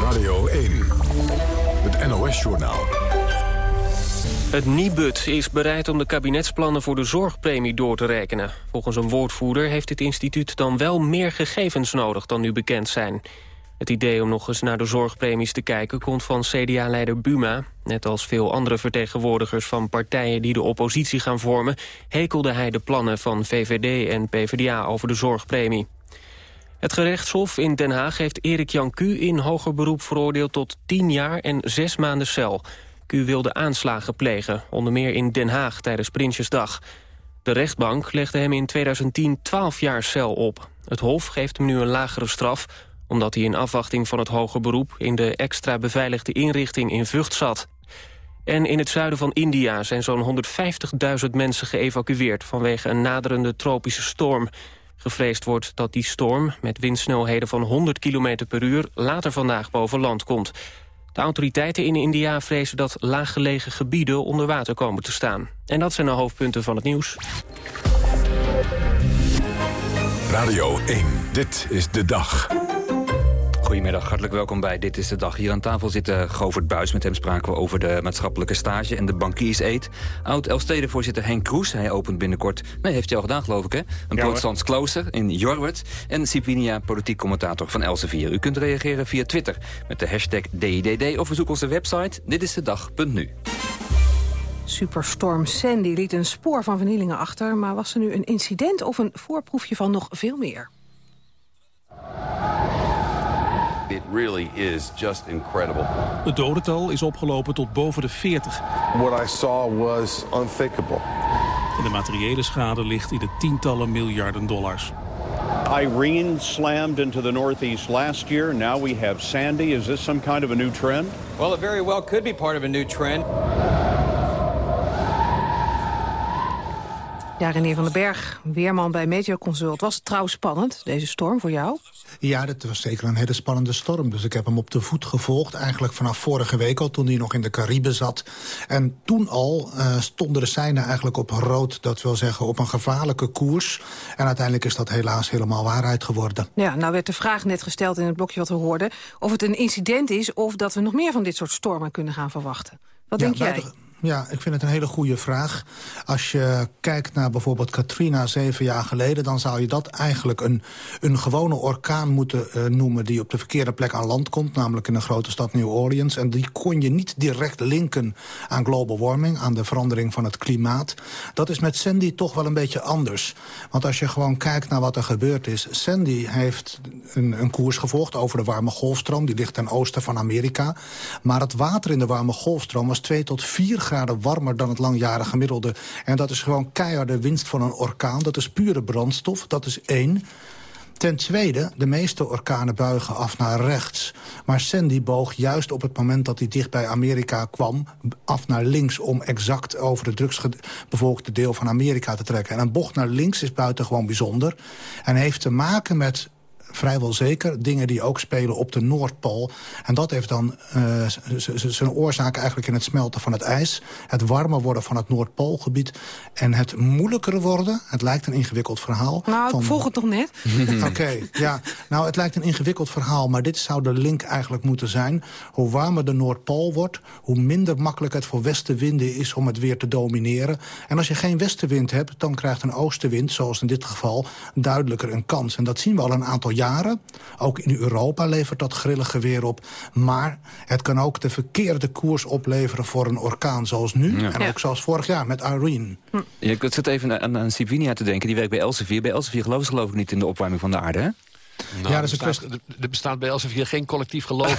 Radio 1, het NOS-journaal.
Het Nibud is bereid om de kabinetsplannen voor de zorgpremie door te rekenen. Volgens een woordvoerder heeft het instituut dan wel meer gegevens nodig dan nu bekend zijn. Het idee om nog eens naar de zorgpremies te kijken komt van CDA-leider Buma. Net als veel andere vertegenwoordigers van partijen die de oppositie gaan vormen... hekelde hij de plannen van VVD en PvdA over de zorgpremie. Het gerechtshof in Den Haag heeft Erik Jan Q in hoger beroep veroordeeld tot 10 jaar en 6 maanden cel. Q wilde aanslagen plegen, onder meer in Den Haag tijdens Prinsjesdag. De rechtbank legde hem in 2010 12 jaar cel op. Het hof geeft hem nu een lagere straf... omdat hij in afwachting van het hoger beroep... in de extra beveiligde inrichting in Vught zat. En in het zuiden van India zijn zo'n 150.000 mensen geëvacueerd... vanwege een naderende tropische storm. Gevreesd wordt dat die storm, met windsnelheden van 100 km per uur... later vandaag boven land komt.
De autoriteiten in India vrezen dat laaggelegen gebieden onder water komen te staan. En dat zijn de hoofdpunten van het nieuws.
Radio 1, dit is de dag.
Goedemiddag, hartelijk welkom bij Dit is de Dag. Hier aan tafel zit uh, Govert Buis. Met hem spraken we over de maatschappelijke stage en de bankierseed. Oud-Elstede-voorzitter Henk Kroes. Hij opent binnenkort, nee, heeft hij al gedaan geloof ik hè? Een ja, protestants klooster in Jorwert. En Sipinia, politiek commentator van Elsevier. U kunt reageren via Twitter met de hashtag DIDD of bezoek onze website ditistedag.nu.
Superstorm Sandy liet een spoor van vernielingen achter... maar was er nu een incident of een voorproefje van nog veel meer?
It really is just incredible.
Het dodental is opgelopen tot boven de 40.
What I saw was unthinkable.
En de materiële schade ligt in de tientallen miljarden dollars.
Irene slammed into the northeast last year. Now we have Sandy. Is this some kind of a new trend?
Well, it very well could be part of a new trend.
Ja, René van den Berg, weerman bij Meteoconsult. Was het trouwens spannend, deze storm, voor jou?
Ja, dat was zeker een hele spannende storm. Dus ik heb hem op de voet gevolgd, eigenlijk vanaf vorige week al... toen hij nog in de Cariben zat. En toen al uh, stonden de seinen eigenlijk op rood. Dat wil zeggen op een gevaarlijke koers. En uiteindelijk is dat helaas helemaal waarheid geworden.
Ja, nou werd de vraag net gesteld in het blokje wat we hoorden... of het een incident is of dat we nog meer van dit soort stormen kunnen gaan verwachten. Wat denk jij?
Ja, ik vind het een hele goede vraag. Als je kijkt naar bijvoorbeeld Katrina zeven jaar geleden... dan zou je dat eigenlijk een, een gewone orkaan moeten uh, noemen... die op de verkeerde plek aan land komt, namelijk in de grote stad New Orleans. En die kon je niet direct linken aan global warming... aan de verandering van het klimaat. Dat is met Sandy toch wel een beetje anders. Want als je gewoon kijkt naar wat er gebeurd is... Sandy heeft een, een koers gevolgd over de warme golfstroom. Die ligt ten oosten van Amerika. Maar het water in de warme golfstroom was 2 tot 4 graden warmer dan het langjarige gemiddelde. En dat is gewoon keiharde winst van een orkaan. Dat is pure brandstof, dat is één. Ten tweede, de meeste orkanen buigen af naar rechts. Maar Sandy boog juist op het moment dat hij dicht bij Amerika kwam... af naar links om exact over het drugsbevolkte deel van Amerika te trekken. En een bocht naar links is buitengewoon bijzonder. En heeft te maken met vrijwel zeker dingen die ook spelen op de Noordpool. En dat heeft dan uh, zijn oorzaak eigenlijk in het smelten van het ijs. Het warmer worden van het Noordpoolgebied. En het moeilijker worden, het lijkt een ingewikkeld verhaal.
Nou, ik volg het toch net? [laughs]
Oké, ja. Nou, het lijkt een ingewikkeld verhaal, maar dit zou de link eigenlijk moeten zijn. Hoe warmer de Noordpool wordt, hoe minder makkelijk het voor westenwinden is om het weer te domineren. En als je geen westenwind hebt, dan krijgt een oostenwind, zoals in dit geval, duidelijker een kans. En dat zien we al een aantal jaren jaren. Ook in Europa levert dat grillige weer op. Maar het kan ook de verkeerde koers opleveren voor een orkaan zoals nu. En ook zoals vorig jaar met Irene.
Hm. Ja, ik zit even aan, aan Sivinia te denken. Die werkt bij Elsevier. Bij Elsevier geloven ze geloof ik niet in de opwarming van de aarde, hè?
Nou, ja, dat is bestaat, er bestaat bij Elsevier geen collectief geloof [laughs]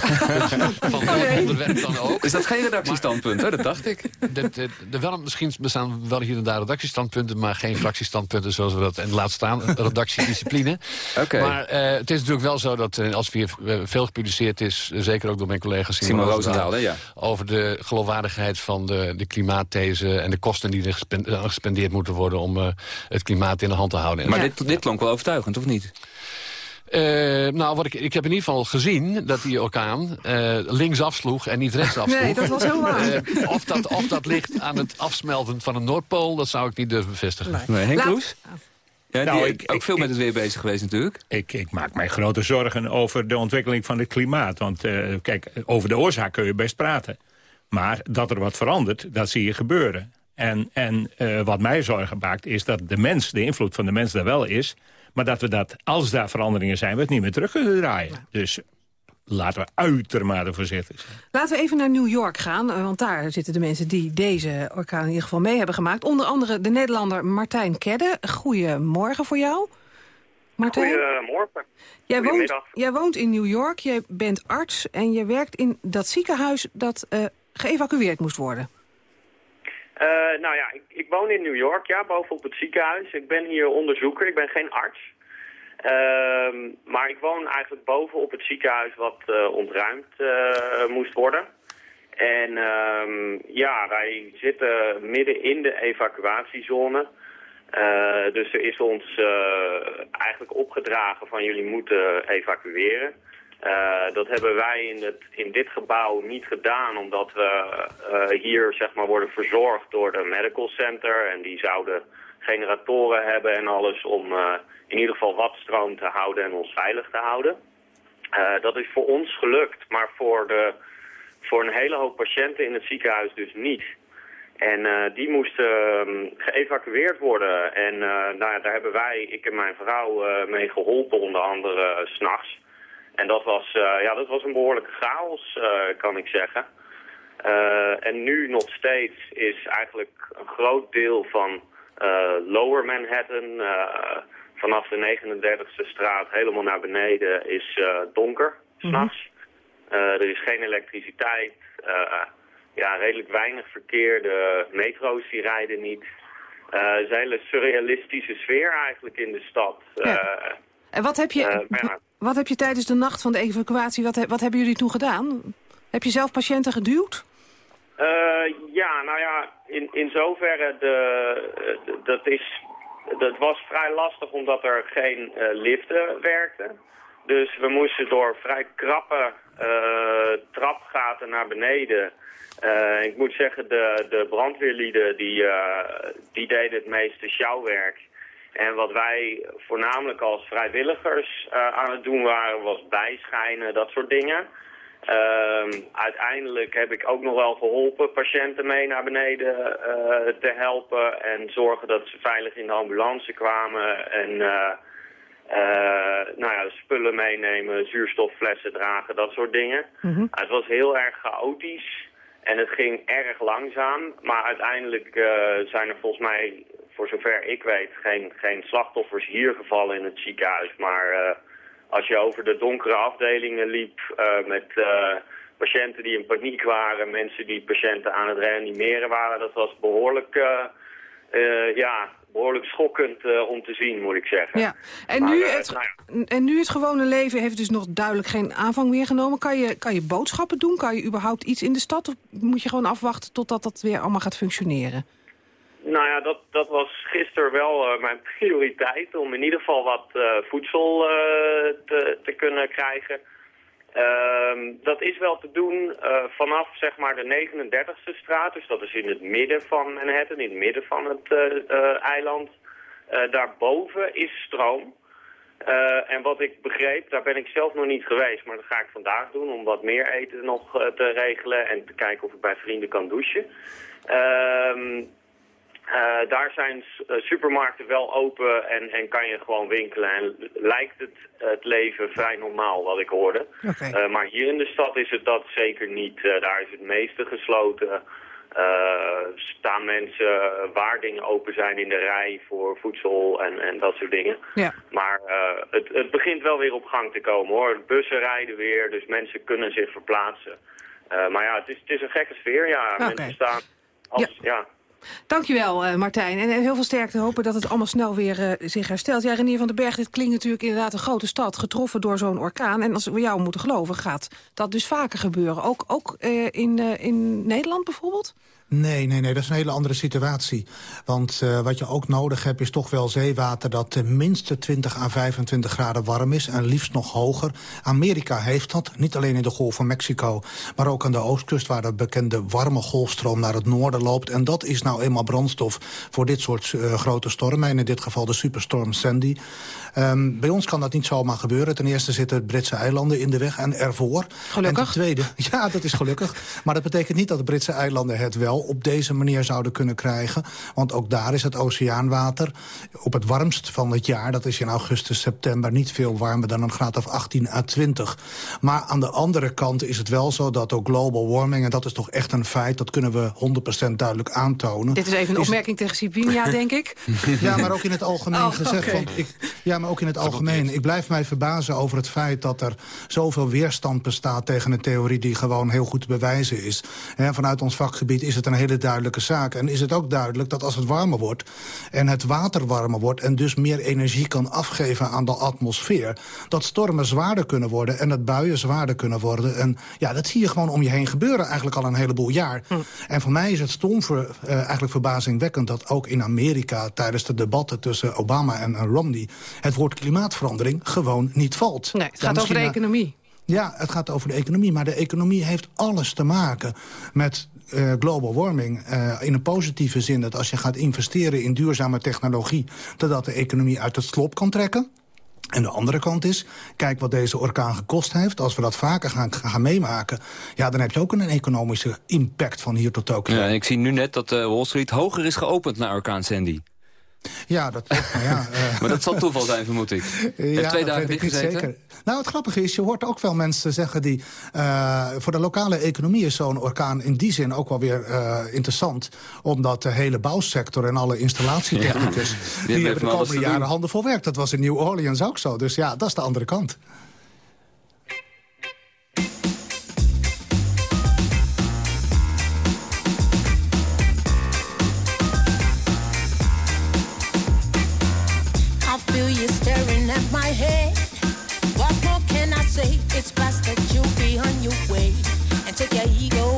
van welk onderwerp dan ook.
Is dat geen redactiestandpunt, hè? dat dacht ik.
De, de, de, wel, misschien bestaan wel hier en daar redactiestandpunten... maar geen fractiestandpunten zoals we dat en laat staan. Redactiediscipline. [laughs]
Okay.
Maar uh, het is natuurlijk wel zo dat uh, Elsevier uh, veel gepubliceerd is... zeker ook door mijn collega Simon,
Simon Roosendaal, ja.
over de geloofwaardigheid van de, de klimaatthese... en de kosten die er gespendeerd moeten worden... om het klimaat in de hand te houden.
Maar dit, dit klonk wel overtuigend, of niet?
Uh, nou, wat ik, ik heb in ieder geval gezien dat die orkaan uh, links afsloeg en niet rechts afsloeg.
Nee, dat was heel waar.
Uh, of, dat, of dat ligt aan het afsmelten van een Noordpool, dat zou ik niet durven bevestigen.
Nee. nee Henk Roes? Ja, nou, ik, ook veel met het weer bezig geweest natuurlijk.
Ik, ik, maak mij grote zorgen over de ontwikkeling van het klimaat. Want kijk, over de oorzaak kun je best praten. Maar dat er wat verandert, dat zie je gebeuren. En, en wat mij zorgen maakt, is dat de mens, de invloed van de mens daar wel is... Maar dat we dat, als daar veranderingen zijn, we het niet meer terug kunnen draaien. Dus laten we uitermate voorzichtig zijn.
Laten we even naar New York gaan, eh, want daar zitten de mensen die deze orkaan in ieder geval mee hebben gemaakt. Onder andere de Nederlander Martijn Kedde. Goedemorgen voor jou. Martijn?
Goedemorgen.
Jij woont, jij woont in New York, jij bent arts en je werkt in dat ziekenhuis dat uh, geëvacueerd moest worden.
Uh, nou ja, ik, ik, woon in New York, ja, bovenop het ziekenhuis. Ik ben hier onderzoeker, ik ben geen arts. Uh, maar ik woon eigenlijk bovenop het ziekenhuis wat uh, ontruimd uh, moest worden. En ehm, ja, wij zitten midden in de evacuatiezone. dus er is ons eigenlijk opgedragen van jullie moeten evacueren. Uh, dat hebben wij in, het, in dit gebouw niet gedaan, omdat we uh, hier zeg maar, worden verzorgd door de medical center. En die zouden generatoren hebben en alles om uh, in ieder geval wat stroom te houden en ons veilig te houden. dat is voor ons gelukt, maar voor, de, voor een hele hoop patiënten in het ziekenhuis dus niet. En die moesten um, geëvacueerd worden. En nou ja, daar hebben wij, ik en mijn vrouw, mee geholpen, onder andere s'nachts. En dat was, ja, dat was een behoorlijke chaos, kan ik zeggen. en nu nog steeds is eigenlijk een groot deel van Lower Manhattan... vanaf de 39e straat helemaal naar beneden is donker, s'nachts. Mm -hmm. er is geen elektriciteit ja, redelijk weinig verkeer. De metro's die rijden niet. Het is een hele surrealistische sfeer eigenlijk in de stad.
Ja. En wat heb, je, ja. wat heb je tijdens de nacht van de evacuatie, wat, wat hebben jullie toen gedaan? Heb je zelf patiënten geduwd?
ja, nou ja, in, in zoverre, de, de, dat, is, dat was vrij lastig omdat er geen liften werkten. Dus we moesten door vrij krappe trapgaten naar beneden... Uh, ik moet zeggen, de, de brandweerlieden die, uh, die deden het meeste sjouwwerk. En wat wij voornamelijk als vrijwilligers uh, aan het doen waren, was bijschijnen, dat soort dingen. Ehm, uiteindelijk heb ik ook nog wel geholpen patiënten mee naar beneden te helpen en zorgen dat ze veilig in de ambulance kwamen en nou ja, spullen meenemen, zuurstofflessen dragen, dat soort dingen. Mm -hmm. het was heel erg chaotisch. En het ging erg langzaam, maar uiteindelijk zijn er volgens mij, voor zover ik weet, geen, geen slachtoffers hier gevallen in het ziekenhuis. Maar uh, als je over de donkere afdelingen liep uh, met patiënten die in paniek waren, mensen die patiënten aan het reanimeren waren, dat was behoorlijk, ja, behoorlijk schokkend uh, om te zien, moet ik zeggen.
Ja. En, maar, nu uh, het, nou ja. en nu het gewone leven heeft dus nog duidelijk geen aanvang meer genomen. Kan je, kan je boodschappen doen? Kan je überhaupt iets in de stad? Of moet je gewoon afwachten totdat dat weer allemaal gaat functioneren?
Nou ja, dat, dat was gisteren wel uh, mijn [laughs] prioriteit. Om in ieder geval wat voedsel te, te kunnen krijgen. Uh, dat is wel te doen vanaf zeg maar de 39e straat, dus dat is in het midden van Manhattan, in het midden van het eiland. daarboven is stroom. en wat ik begreep, daar ben ik zelf nog niet geweest, maar dat ga ik vandaag doen om wat meer eten nog te regelen en te kijken of ik bij vrienden kan douchen. Uh, daar zijn uh, supermarkten wel open en, en kan je gewoon winkelen. En lijkt het, het leven vrij normaal, wat ik hoorde.
Okay.
Uh, maar hier in de stad is het dat zeker niet. daar is het meeste gesloten. staan mensen waar dingen open zijn in de rij voor voedsel en, en dat soort dingen.
Ja.
Maar het, het begint wel weer op gang te komen hoor. Bussen rijden weer, dus mensen kunnen zich verplaatsen. maar ja, het is, het is een gekke sfeer. Ja,
okay.
mensen staan als... ja.
ja Dankjewel, uh, Martijn. En, en, heel veel sterkte hopen dat het allemaal snel weer uh, zich herstelt. Ja, Renier van den Berg, dit klinkt natuurlijk inderdaad een grote stad... getroffen door zo'n orkaan. En als we jou moeten geloven, gaat dat dus vaker gebeuren. Ook, ook in, in Nederland bijvoorbeeld?
Nee, nee, nee, dat is een hele andere situatie. Want uh, wat je ook nodig hebt is toch wel zeewater... dat tenminste 20 à 25 graden warm is en liefst nog hoger. Amerika heeft dat, niet alleen in de Golf van Mexico... maar ook aan de oostkust waar de bekende warme golfstroom naar het noorden loopt. En dat is nou eenmaal brandstof voor dit soort uh, grote stormen. En in dit geval de superstorm Sandy. Um, bij ons kan dat niet zomaar gebeuren. Ten eerste zitten Britse eilanden in de weg en ervoor.
Gelukkig.
En ten tweede, [laughs] ja, dat is gelukkig. maar dat betekent niet dat de Britse eilanden het wel op deze manier zouden kunnen krijgen. Want ook daar is het oceaanwater op het warmst van het jaar... dat is in augustus, september, niet veel warmer dan een graad of 18 à 20. Maar aan de andere kant is het wel zo dat ook global warming... en dat is toch echt een feit, dat kunnen we 100% duidelijk aantonen.
Dit is even een opmerking tegen Sibinia, denk ik. [laughs]
Ja, maar ook in het algemeen oh, gezegd.
Okay.
Want ik, ja, maar ook in het algemeen. Ik blijf mij verbazen over het feit dat er zoveel weerstand bestaat... tegen een theorie die gewoon heel goed te bewijzen is. Vanuit ons vakgebied is het een hele duidelijke zaak. En is het ook duidelijk dat als het warmer wordt... en het water warmer wordt en dus meer energie kan afgeven aan de atmosfeer... dat stormen zwaarder kunnen worden en dat buien zwaarder kunnen worden. En ja, dat zie je gewoon om je heen gebeuren eigenlijk al een heleboel jaar.
Hm.
En voor mij is het stom voor, uh, eigenlijk verbazingwekkend... dat ook in Amerika tijdens de debatten tussen Obama en Romney... het woord klimaatverandering gewoon niet valt.
Nee, het gaat over de economie.
Ja, het gaat over de economie. Maar de economie heeft alles te maken met uh, global warming. Uh, in een positieve zin dat als je gaat investeren in duurzame technologie... dat dat de economie uit het slop kan trekken. En de andere kant is, kijk wat deze orkaan gekost heeft. Als we dat vaker gaan, gaan meemaken... Ja, dan heb je ook een economische impact van hier tot Tokio.
Ja, ik zie nu net dat uh, Wall Street hoger is geopend na orkaan Sandy.
Ja, dat, maar, ja,
uh... [laughs] maar dat zal toeval zijn, vermoed ik.
Ja,
twee dagen dichtgezeten?
Zeker. Nou, het grappige is, je hoort ook wel mensen zeggen die... Uh, voor de lokale economie is zo'n orkaan in die zin ook wel weer uh, interessant. Omdat de hele bouwsector en alle installatietechnicus... Ja, die, die hebben de komende jaren handen vol werk. Dat was in New Orleans ook zo. Dus ja, dat is de andere kant.
Say? It's best that you be on your way and take your ego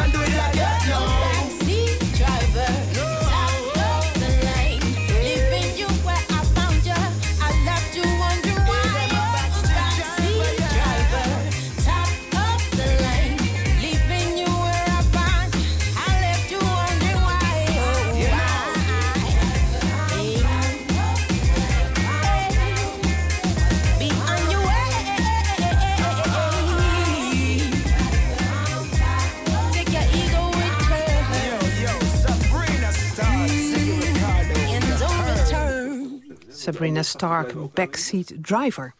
Sabrina
Stark, backseat driver.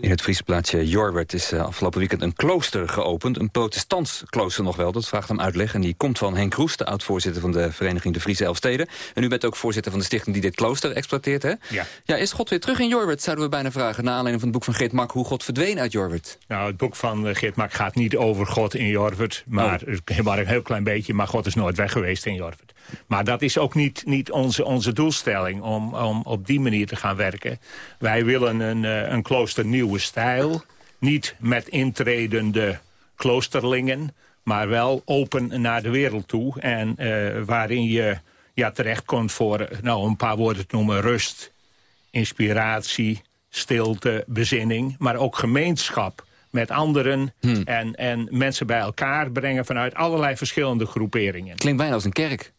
In het Friese plaatsje Jorbert is uh, afgelopen weekend een klooster geopend. Een protestants klooster nog wel, dat vraagt om uitleg. En die komt van Henk Roes, de oud-voorzitter van de Vereniging de Friese Elfsteden. En u bent ook voorzitter van de stichting die dit klooster exploiteert, hè?
Ja.
Ja, is God weer terug in Jorbert, zouden we bijna vragen. Na aanleiding van het boek van Geert Mak, hoe God verdween uit Jorbert.
Nou, het boek van eh, Geert Mak gaat niet over God in Jorvert. Maar, maar een heel klein beetje. Maar God is nooit weg geweest in Jorvert. Maar dat is ook niet, niet onze, onze doelstelling om, om op die manier te gaan werken. Wij willen een, eh, een klooster nieuwe stijl. Niet met intredende kloosterlingen. Maar wel open naar de wereld toe. En eh, waarin je ja, terecht komt voor, nou, een paar woorden te noemen, rust, inspiratie, stilte, bezinning, maar ook gemeenschap met anderen
Hmm.
en, en mensen bij elkaar brengen vanuit allerlei verschillende groeperingen.
Klinkt bijna als een kerk.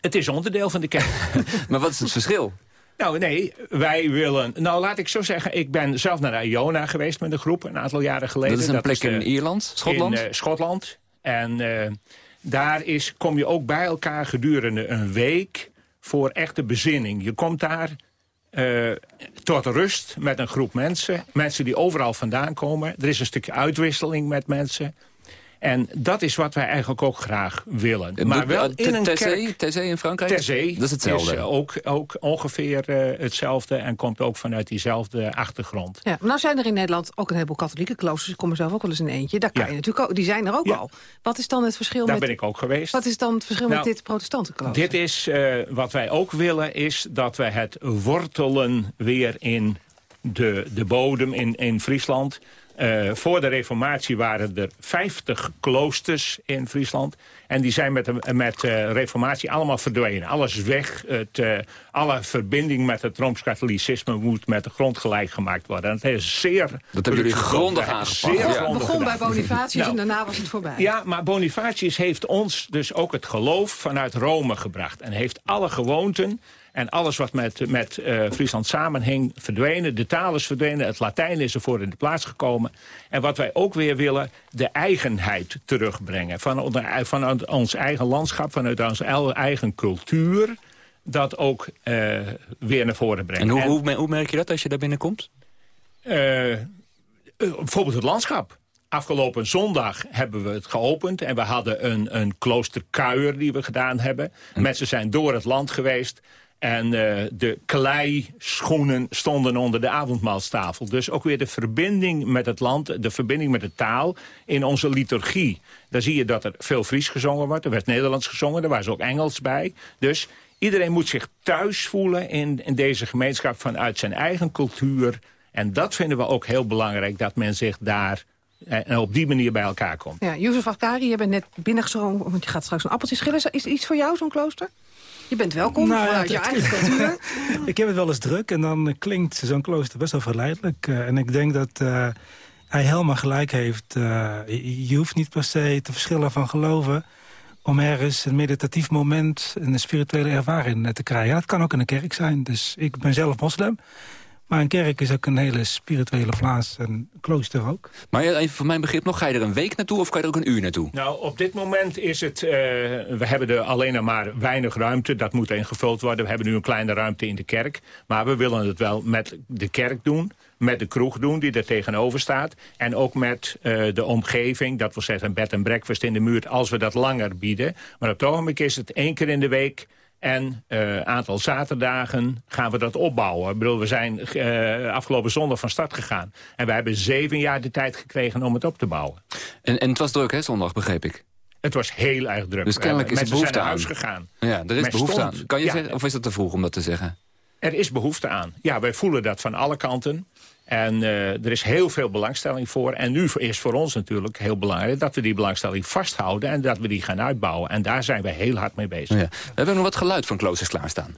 Het is onderdeel van de kerk. [laughs]
maar wat is het verschil?
Nou nee, wij willen... Nou laat ik zo zeggen, ik ben zelf naar Iona geweest met een groep een aantal jaren geleden.
Dat is een plek
de-
in Ierland, Schotland?
In eh, Schotland. En eh, daar is, kom je ook bij elkaar gedurende een week voor echte bezinning. Je komt daar eh, tot rust met een groep mensen. Mensen die overal vandaan komen. Er is een stukje uitwisseling met mensen. En dat is wat wij eigenlijk ook graag willen. Maar wel in een kerk...
Terzee in Frankrijk?
Terzee
Dat is hetzelfde.
eh, ook, ook ongeveer eh, hetzelfde en komt ook vanuit diezelfde achtergrond.
Ja, maar nou zijn er in Nederland ook een heleboel katholieke kloosters. Ik kom er zelf ook wel eens in eentje. Daar kan
Ja.
je natuurlijk ook, die zijn er ook
Ja.
al. Wat is dan het verschil
Daar
met...
ben ik ook geweest.
Wat is dan het verschil met
Nou,
dit protestantenklooster?
Dit is eh, wat wij ook willen, is dat wij het wortelen weer in de, de bodem in, in Friesland. Eh, voor de reformatie waren er 50 kloosters in Friesland. En die zijn met de met, de reformatie allemaal verdwenen. Alles is weg. Het, eh, alle verbinding met het Rooms-Katholicisme moet met de grond gelijk gemaakt worden. En het is zeer...
hebben jullie grondig aangepakt.
Zeer
Ja.
Het
grondig
begon bij. Bonifatius
Nou,
en daarna was het voorbij.
ja, maar Bonifatius heeft ons dus ook het geloof vanuit Rome gebracht. En heeft alle gewoonten en alles wat met, met eh, Friesland samenhing verdwenen. De taal is verdwenen, het Latijn is ervoor in de plaats gekomen. En wat wij ook weer willen, de eigenheid terugbrengen. Van, vanuit ons eigen landschap, vanuit onze eigen cultuur. Dat ook eh, weer naar voren brengen.
En hoe,
En-
hoe, me- hoe merk je dat als je daar binnenkomt?
eh, bijvoorbeeld het landschap. Afgelopen zondag hebben we het geopend. En we hadden een, een kloosterkuier die we gedaan hebben. Mensen zijn door het land geweest. En eh, de kleischoenen stonden onder de avondmaalstafel. Dus ook weer de verbinding met het land, de verbinding met de taal in onze liturgie. Daar zie je dat er veel Fries gezongen wordt. Er werd Nederlands gezongen, er was ook Engels bij. Dus iedereen moet zich thuis voelen in, in deze gemeenschap vanuit zijn eigen cultuur. En dat vinden we ook heel belangrijk, dat men zich daar en op die manier bij elkaar komt.
Ja, Jozef Afkari, je bent net binnengestroomd, want je gaat straks een appeltje schillen. Is iets voor jou, zo'n klooster? Je bent welkom
Nou ja,
vanuit je eigen cultuur. [laughs]
ik heb het wel eens druk en dan klinkt zo'n klooster best wel verleidelijk. Eh, en ik denk dat eh, hij helemaal gelijk heeft. Eh, je, je hoeft niet per se te verschillen van geloven... om ergens een meditatief moment, een spirituele ervaring eh, te krijgen. Dat kan ook in een kerk zijn. Dus ik ben zelf moslim. Maar een kerk is ook een hele spirituele plaats. En een klooster ook.
Maar ja, even voor mijn begrip nog, ga je er een week naartoe of ga je er ook een uur naartoe?
Nou, op dit moment is het... eh, we hebben er alleen maar weinig ruimte. Dat moet ingevuld worden. We hebben nu een kleine ruimte in de kerk. Maar we willen het wel met de kerk doen. Met de kroeg doen die er tegenover staat. En ook met eh, de omgeving. Dat wil zeggen bed en breakfast in de muur. Als we dat langer bieden. Maar op het ogenblik is het één keer in de week... En een aantal zaterdagen gaan we dat opbouwen. Ik bedoel, we zijn eh, afgelopen zondag van start gegaan. En we hebben zeven jaar de tijd gekregen om het op te bouwen.
En, en het was druk, hè, zondag, begreep ik.
Het was heel erg druk.
Dus kennelijk is er
Mensen zijn
behoefte
naar
aan.
huis gegaan.
Ja, er is
Men
behoefte
stond.
aan. Kan je
Ja.
zeggen, of is dat te vroeg om dat te zeggen?
Er is behoefte aan. Ja, wij voelen dat van alle kanten. En eh, er is heel veel belangstelling voor. En nu is voor ons natuurlijk heel belangrijk... dat we die belangstelling vasthouden en dat we die gaan uitbouwen. En daar zijn we heel hard mee bezig.
Ja. We hebben nog wat geluid van kloosters klaarstaan.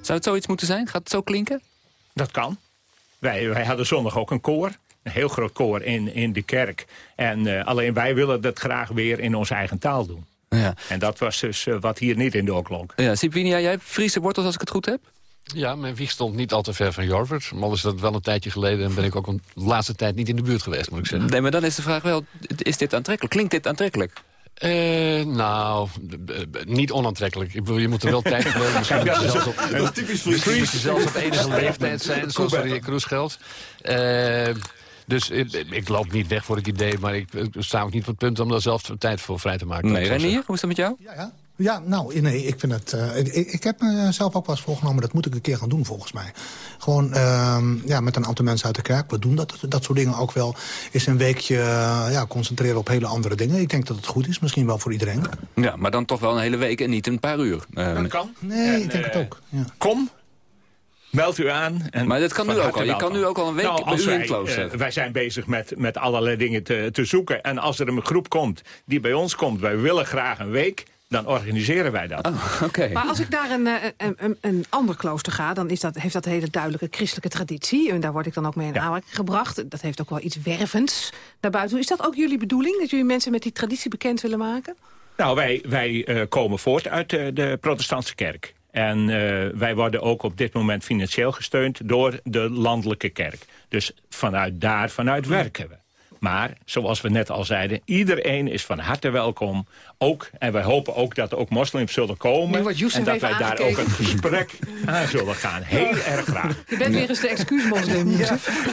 Zou het zoiets moeten zijn? Gaat het zo klinken?
Dat kan. Wij, wij hadden zondag ook een koor. Een heel groot koor in, in de kerk. En eh, alleen wij willen dat graag weer in onze eigen taal doen.
Ja.
En dat was dus eh, wat hier niet in doorklonk.
Ja, Sipinia, jij hebt Friese wortels als ik het goed heb?
Ja, mijn wieg stond niet al te ver van Jorvert. Maar al is dat wel een tijdje geleden... en ben ik ook een de laatste tijd niet in de buurt geweest, moet ik zeggen.
Nee, maar dan is de vraag wel, is dit aantrekkelijk? Klinkt dit aantrekkelijk?
Eh, nou, niet onaantrekkelijk. Ik bedoel, je moet er wel tijd voor hebben. Misschien [laughs] moet je zelfs op,
Dat is typisch
misschien moet je zelfs op enige leeftijd zijn, zoals voor de Kroes geldt. Eh, dus ik, ik loop niet weg voor het idee, maar ik, ik sta ook niet op het punt om daar zelf tijd voor vrij te maken.
Nee, Renier, hoe is dat met jou?
Ja, ja. Ja, nou, nee, ik vind het... eh, ik, ik heb mezelf ook wel eens voorgenomen, dat moet ik een keer gaan doen volgens mij. Gewoon ehm, ja, met een aantal mensen uit de kerk. We doen dat, dat soort dingen ook wel. Is een weekje eh, ja, concentreren op hele andere dingen. Ik denk dat het goed is, misschien wel voor iedereen.
Ja, maar dan toch wel een hele week en niet een paar uur. Eh,
Dat kan.
Nee,
En,
ik denk
eh,
het ook. Ja.
Kom. Meld u aan. En
Maar dat kan nu ook al. Je kan nu ook al een week
Nou,
bij u
wij,
klooster.
eh, wij zijn bezig met, met allerlei dingen te, te zoeken. En als er een groep komt die bij ons komt... wij willen graag een week, dan organiseren wij dat.
Oh.
Maar als ik naar een, eh, een, een, een ander klooster ga... dan is dat, heeft dat een hele duidelijke christelijke traditie. En daar word ik dan ook mee in aanraking gebracht. Dat heeft ook wel iets wervends daarbuiten. Is dat ook jullie bedoeling? Dat jullie mensen met die traditie bekend willen maken?
Nou, wij, wij eh, komen voort uit eh, de protestantse kerk. En eh, wij worden ook op dit moment financieel gesteund door de landelijke kerk. Dus vanuit daar, vanuit werken we. Maar, zoals we net al zeiden, iedereen is van harte welkom. Ook, en wij hopen ook dat er ook moslims zullen komen. en dat wij daar
aangekeken.
ook een gesprek aan zullen gaan. Heel erg graag.
Je bent weer eens de excuusmoslim.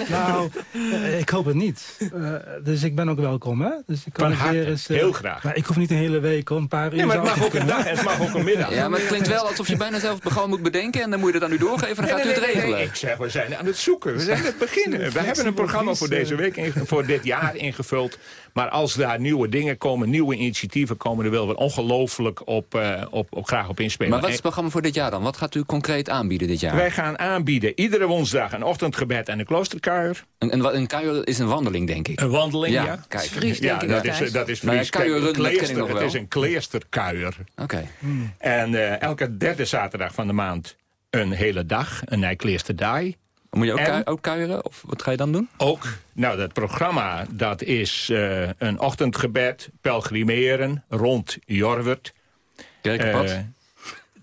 Nou, eh, ik hoop het niet. Eh, dus ik ben ook welkom, hè? Dus ik kan
Van
ook
harte,
weer eens, eh,
heel graag.
Maar ik hoef niet een hele week, hoor. Een paar uur.
Nee, maar het mag ook een dag en het mag ook een middag.
Ja, maar het klinkt wel alsof je bijna zelf het programma moet bedenken... en dan moet je dat aan u doorgeven en dan gaat u het
Nee,
regelen.
nee, Ik zeg, we zijn aan het zoeken. We zijn aan het beginnen. We hebben een programma voor deze week, voor dit jaar ingevuld. Maar als daar nieuwe dingen komen, nieuwe initiatieven komen... dan willen we ongelooflijk op, eh, op, op, graag op inspelen.
Maar wat is het programma voor dit jaar dan? Wat gaat u concreet aanbieden dit jaar?
Wij gaan aanbieden iedere woensdag een ochtendgebed en een kloosterkuier.
Een, een, een kuier is een wandeling, denk ik.
Een wandeling, ja.
Kijk.
Fries,
Ja,
denk ik,
dat
Thijs.
is, dat is
Nou ja,
Fries. Kijk,
dat
kleester, Het
wel.
is een kleesterkuier.
Oké.
En eh, elke derde zaterdag van de maand een hele dag, een Nijkleesterdaai.
Moet je ook,
En-
ook kuieren? Of wat ga je dan doen?
Ook, nou dat programma, dat is eh, een ochtendgebed, pelgrimeren rond Jorwert.
Kerkenpad?
Eh,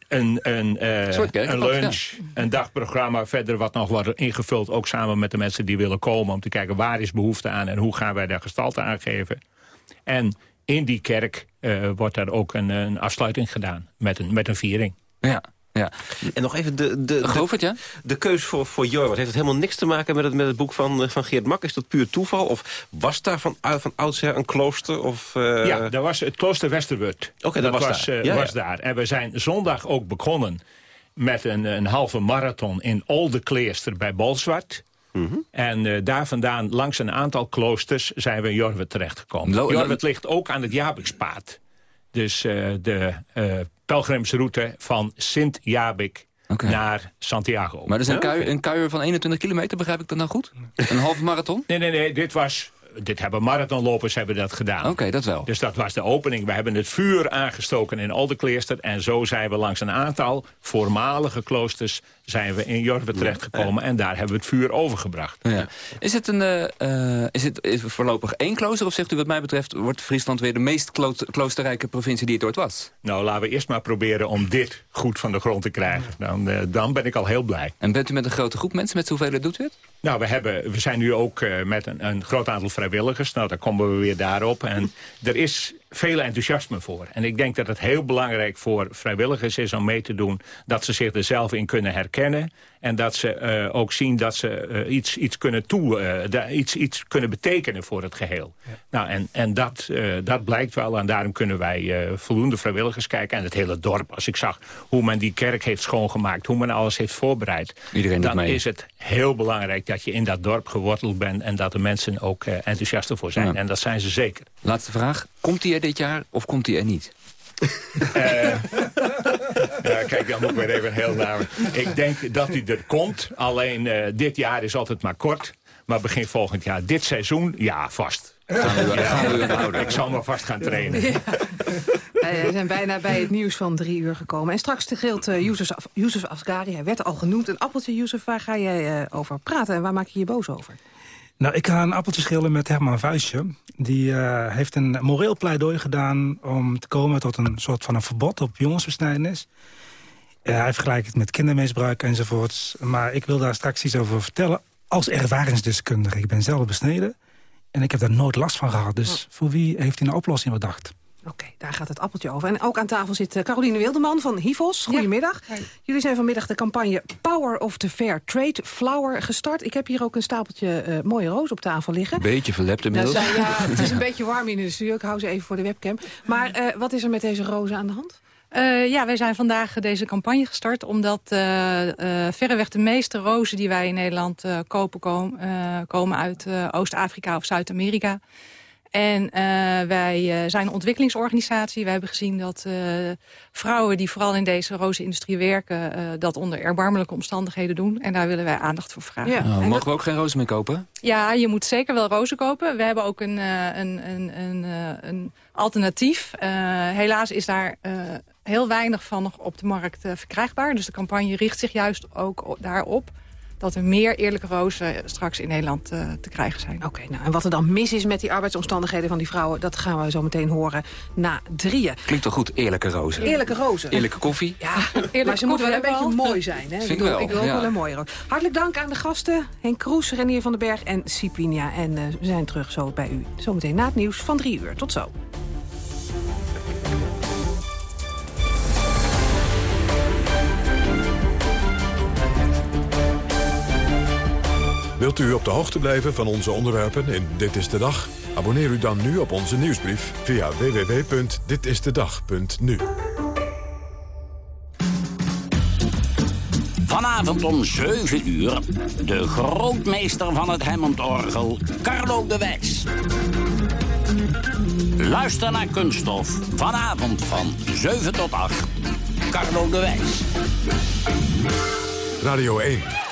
een, een, eh,
Een
lunch, een dagprogramma. Verder wat nog wordt ingevuld, ook samen met de mensen die willen komen... om te kijken waar is behoefte aan en hoe gaan wij daar gestalte aan geven. En in die kerk wordt daar ook een, een afsluiting gedaan met een, met een viering.
Ja, ja.
En nog even de, de,
Govert, ja?
de keus voor, voor Jorwert. Heeft het helemaal niks te maken met het, met het boek van, eh, van Geert Mak? Is dat puur toeval? Of was daar van, uit- van oudsher een klooster? Of, eh,
Ja, daar was het klooster Westerwut.
Oké, dat was daar.
eh,
Ja,
was
ja.
daar. En we zijn zondag ook begonnen met een, een halve marathon in Olde Kleester bij Bolsward.
Mhm.
En eh, daar vandaan, langs een aantal kloosters, zijn we in Jorwet terechtgekomen. Jorwet ligt ook aan het Jabikspaad. Dus eh, de eh, pelgrimsroute van Sint-Jabik naar Santiago.
Maar dus een,
Ja,
kuier, een kuier van 21 kilometer, begrijp ik dat nou goed? Een halve marathon?
Nee, nee, nee, dit was... Dit hebben marathonlopers hebben dat gedaan.
Oké, dat wel.
Dus dat was de opening. We hebben het vuur aangestoken in Oldenklooster. En zo zijn we langs een aantal voormalige kloosters... zijn we in Jorven terechtgekomen. En daar hebben we het vuur overgebracht.
Ja. Is het, een, eh, eh, is het is voorlopig één klooster? Of zegt u wat mij betreft... wordt Friesland weer de meest klo- kloosterrijke provincie die het ooit was?
Nou, laten we eerst maar proberen om dit goed van de grond te krijgen. Dan, eh, dan ben ik al heel blij.
En bent u met een grote groep mensen? Met zoveel doet u het?
Nou, we, hebben, we zijn nu ook met een, een groot aantal vrijwilligers. Nou, daar komen we weer daarop. En er is veel enthousiasme voor. En ik denk dat het heel belangrijk voor vrijwilligers is om mee te doen... dat ze zich er zelf in kunnen herkennen. En dat ze eh, ook zien dat ze eh, iets, iets, kunnen toe, eh, iets, iets kunnen betekenen voor het geheel. Nou, en, en dat, eh, dat blijkt wel. En daarom kunnen wij eh, voldoende vrijwilligers kijken. En het hele dorp. Als ik zag hoe men die kerk heeft schoongemaakt. Hoe men alles heeft voorbereid.
Iedereen
dan
mee.
is het heel belangrijk dat je in dat dorp geworteld bent... en dat de mensen ook eh, enthousiast ervoor zijn.
Ja.
En dat zijn ze zeker.
Laatste vraag. Komt hij er dit jaar of komt hij er niet?
Ja, kijk, dan moet ik weer even heel naar. Ik denk dat hij er komt. Alleen eh, dit jaar is altijd maar kort. Maar begin volgend jaar, dit seizoen, ja, vast.
Gaan we, gaan we u houden.
Ik zal me vast gaan trainen.
Eh, We zijn bijna bij het nieuws van drie uur gekomen. En straks gilt uh, Af- Youssef Afghari. Hij werd al genoemd. Een appeltje, Youssef, waar ga jij eh, over praten? En waar maak je je boos over?
Nou, ik ga een appeltje schillen met Herman Vuistje. Die eh, heeft een moreel pleidooi gedaan om te komen tot een soort van een verbod op jongensbesnijdenis. Eh, hij vergelijkt het met kindermisbruik enzovoorts. Maar ik wil daar straks iets over vertellen als ervaringsdeskundige. Ik ben zelf besneden en ik heb daar nooit last van gehad. Dus voor wie heeft hij een oplossing bedacht?
Oké, daar gaat het appeltje over. En ook aan tafel zit eh, Caroline Wildeman van Hivos. Goedemiddag. Jullie zijn vanmiddag de campagne Power of the Fair Trade Flower gestart. Ik heb hier ook een stapeltje eh, mooie roos op tafel liggen.
Beetje verlept
Nou,
inmiddels.
ja, [laughs] het is een beetje warm in de studio. Ik hou ze even voor de webcam. Maar eh, wat is er met deze rozen aan de hand?
Eh, ja, wij zijn vandaag deze campagne gestart... omdat eh, eh, verreweg de meeste rozen die wij in Nederland eh, kopen... kom- eh, komen uit eh, Oost-Afrika of Zuid-Amerika. En uh, wij uh, zijn een ontwikkelingsorganisatie. We hebben gezien dat uh, vrouwen die vooral in deze rozenindustrie werken... dat onder erbarmelijke omstandigheden doen. En daar willen wij aandacht voor vragen.
Ja. Oh, mogen we ook geen rozen meer kopen?
Ja, je moet zeker wel rozen kopen. We hebben ook een, een, een, een, een alternatief. helaas is daar heel weinig van nog op de markt verkrijgbaar. Dus de campagne richt zich juist ook daarop dat er meer eerlijke rozen straks in Nederland uh, te krijgen zijn.
Oké, nou, en wat er dan mis is met die arbeidsomstandigheden van die vrouwen... dat gaan we zo meteen horen na drieën.
Klinkt toch goed, eerlijke rozen?
Eerlijke rozen.
Eerlijke koffie?
Ja, [laughs] Eerlijke maar ze moeten wel een beetje mooi zijn. Hè?
Vind ik, wel,
ik wil ook
ja.
wel een mooie roos. Hartelijk dank aan de gasten, Henk Kroes, Renier van den Berg en Sipinia. En uh, we zijn terug zo bij u. Zometeen na het nieuws van drie uur. Tot zo.
Wilt u op de hoogte blijven van onze onderwerpen in Dit is de Dag? Abonneer u dan nu op onze nieuwsbrief via www.ditistedag.nu.
Vanavond om 7 uur de grootmeester van het Hammond-orgel, Carlo de Wijs. Luister naar Kunststof, vanavond van 7 tot 8. Carlo de Wijs.
Radio 1.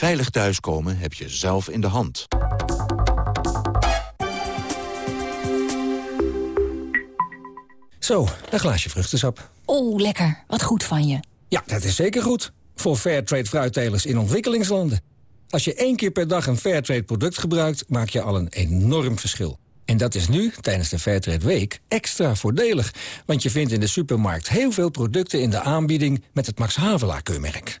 Veilig thuiskomen heb je zelf in de hand.
Zo, een glaasje vruchtensap.
Oh, lekker. Wat goed van je.
Ja, dat is zeker goed. Voor Fairtrade fruittelers in ontwikkelingslanden. Als je één keer per dag een Fairtrade product gebruikt... maak je al een enorm verschil. En dat is nu, tijdens de Fairtrade Week, extra voordelig. Want je vindt in de supermarkt heel veel producten in de aanbieding... met het Max Havelaar-keurmerk.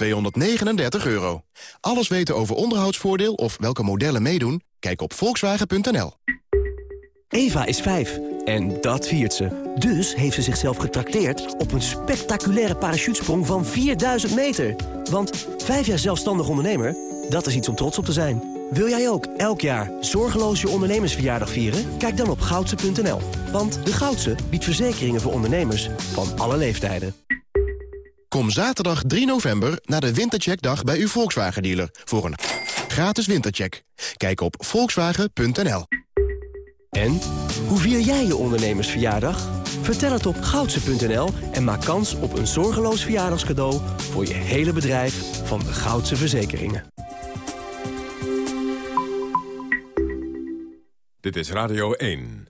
239 euro. Alles weten over onderhoudsvoordeel of welke modellen meedoen? Kijk op volkswagen.nl.
Eva is 5 en dat viert ze. Dus heeft ze zichzelf getrakteerd op een spectaculaire parachutesprong van 4000 meter. Want 5 jaar zelfstandig ondernemer, dat is iets om trots op te zijn. Wil jij ook elk jaar zorgeloos je ondernemersverjaardag vieren? Kijk dan op goudse.nl. Want de Goudse biedt verzekeringen voor ondernemers van alle leeftijden.
Kom zaterdag 3 november naar de Wintercheckdag bij uw Volkswagen-dealer... voor een gratis wintercheck. Kijk op volkswagen.nl.
En? Hoe vier jij je ondernemersverjaardag? Vertel het op goudse.nl en maak kans op een zorgeloos verjaardagscadeau... voor je hele bedrijf van de Goudse Verzekeringen.
Dit is Radio 1.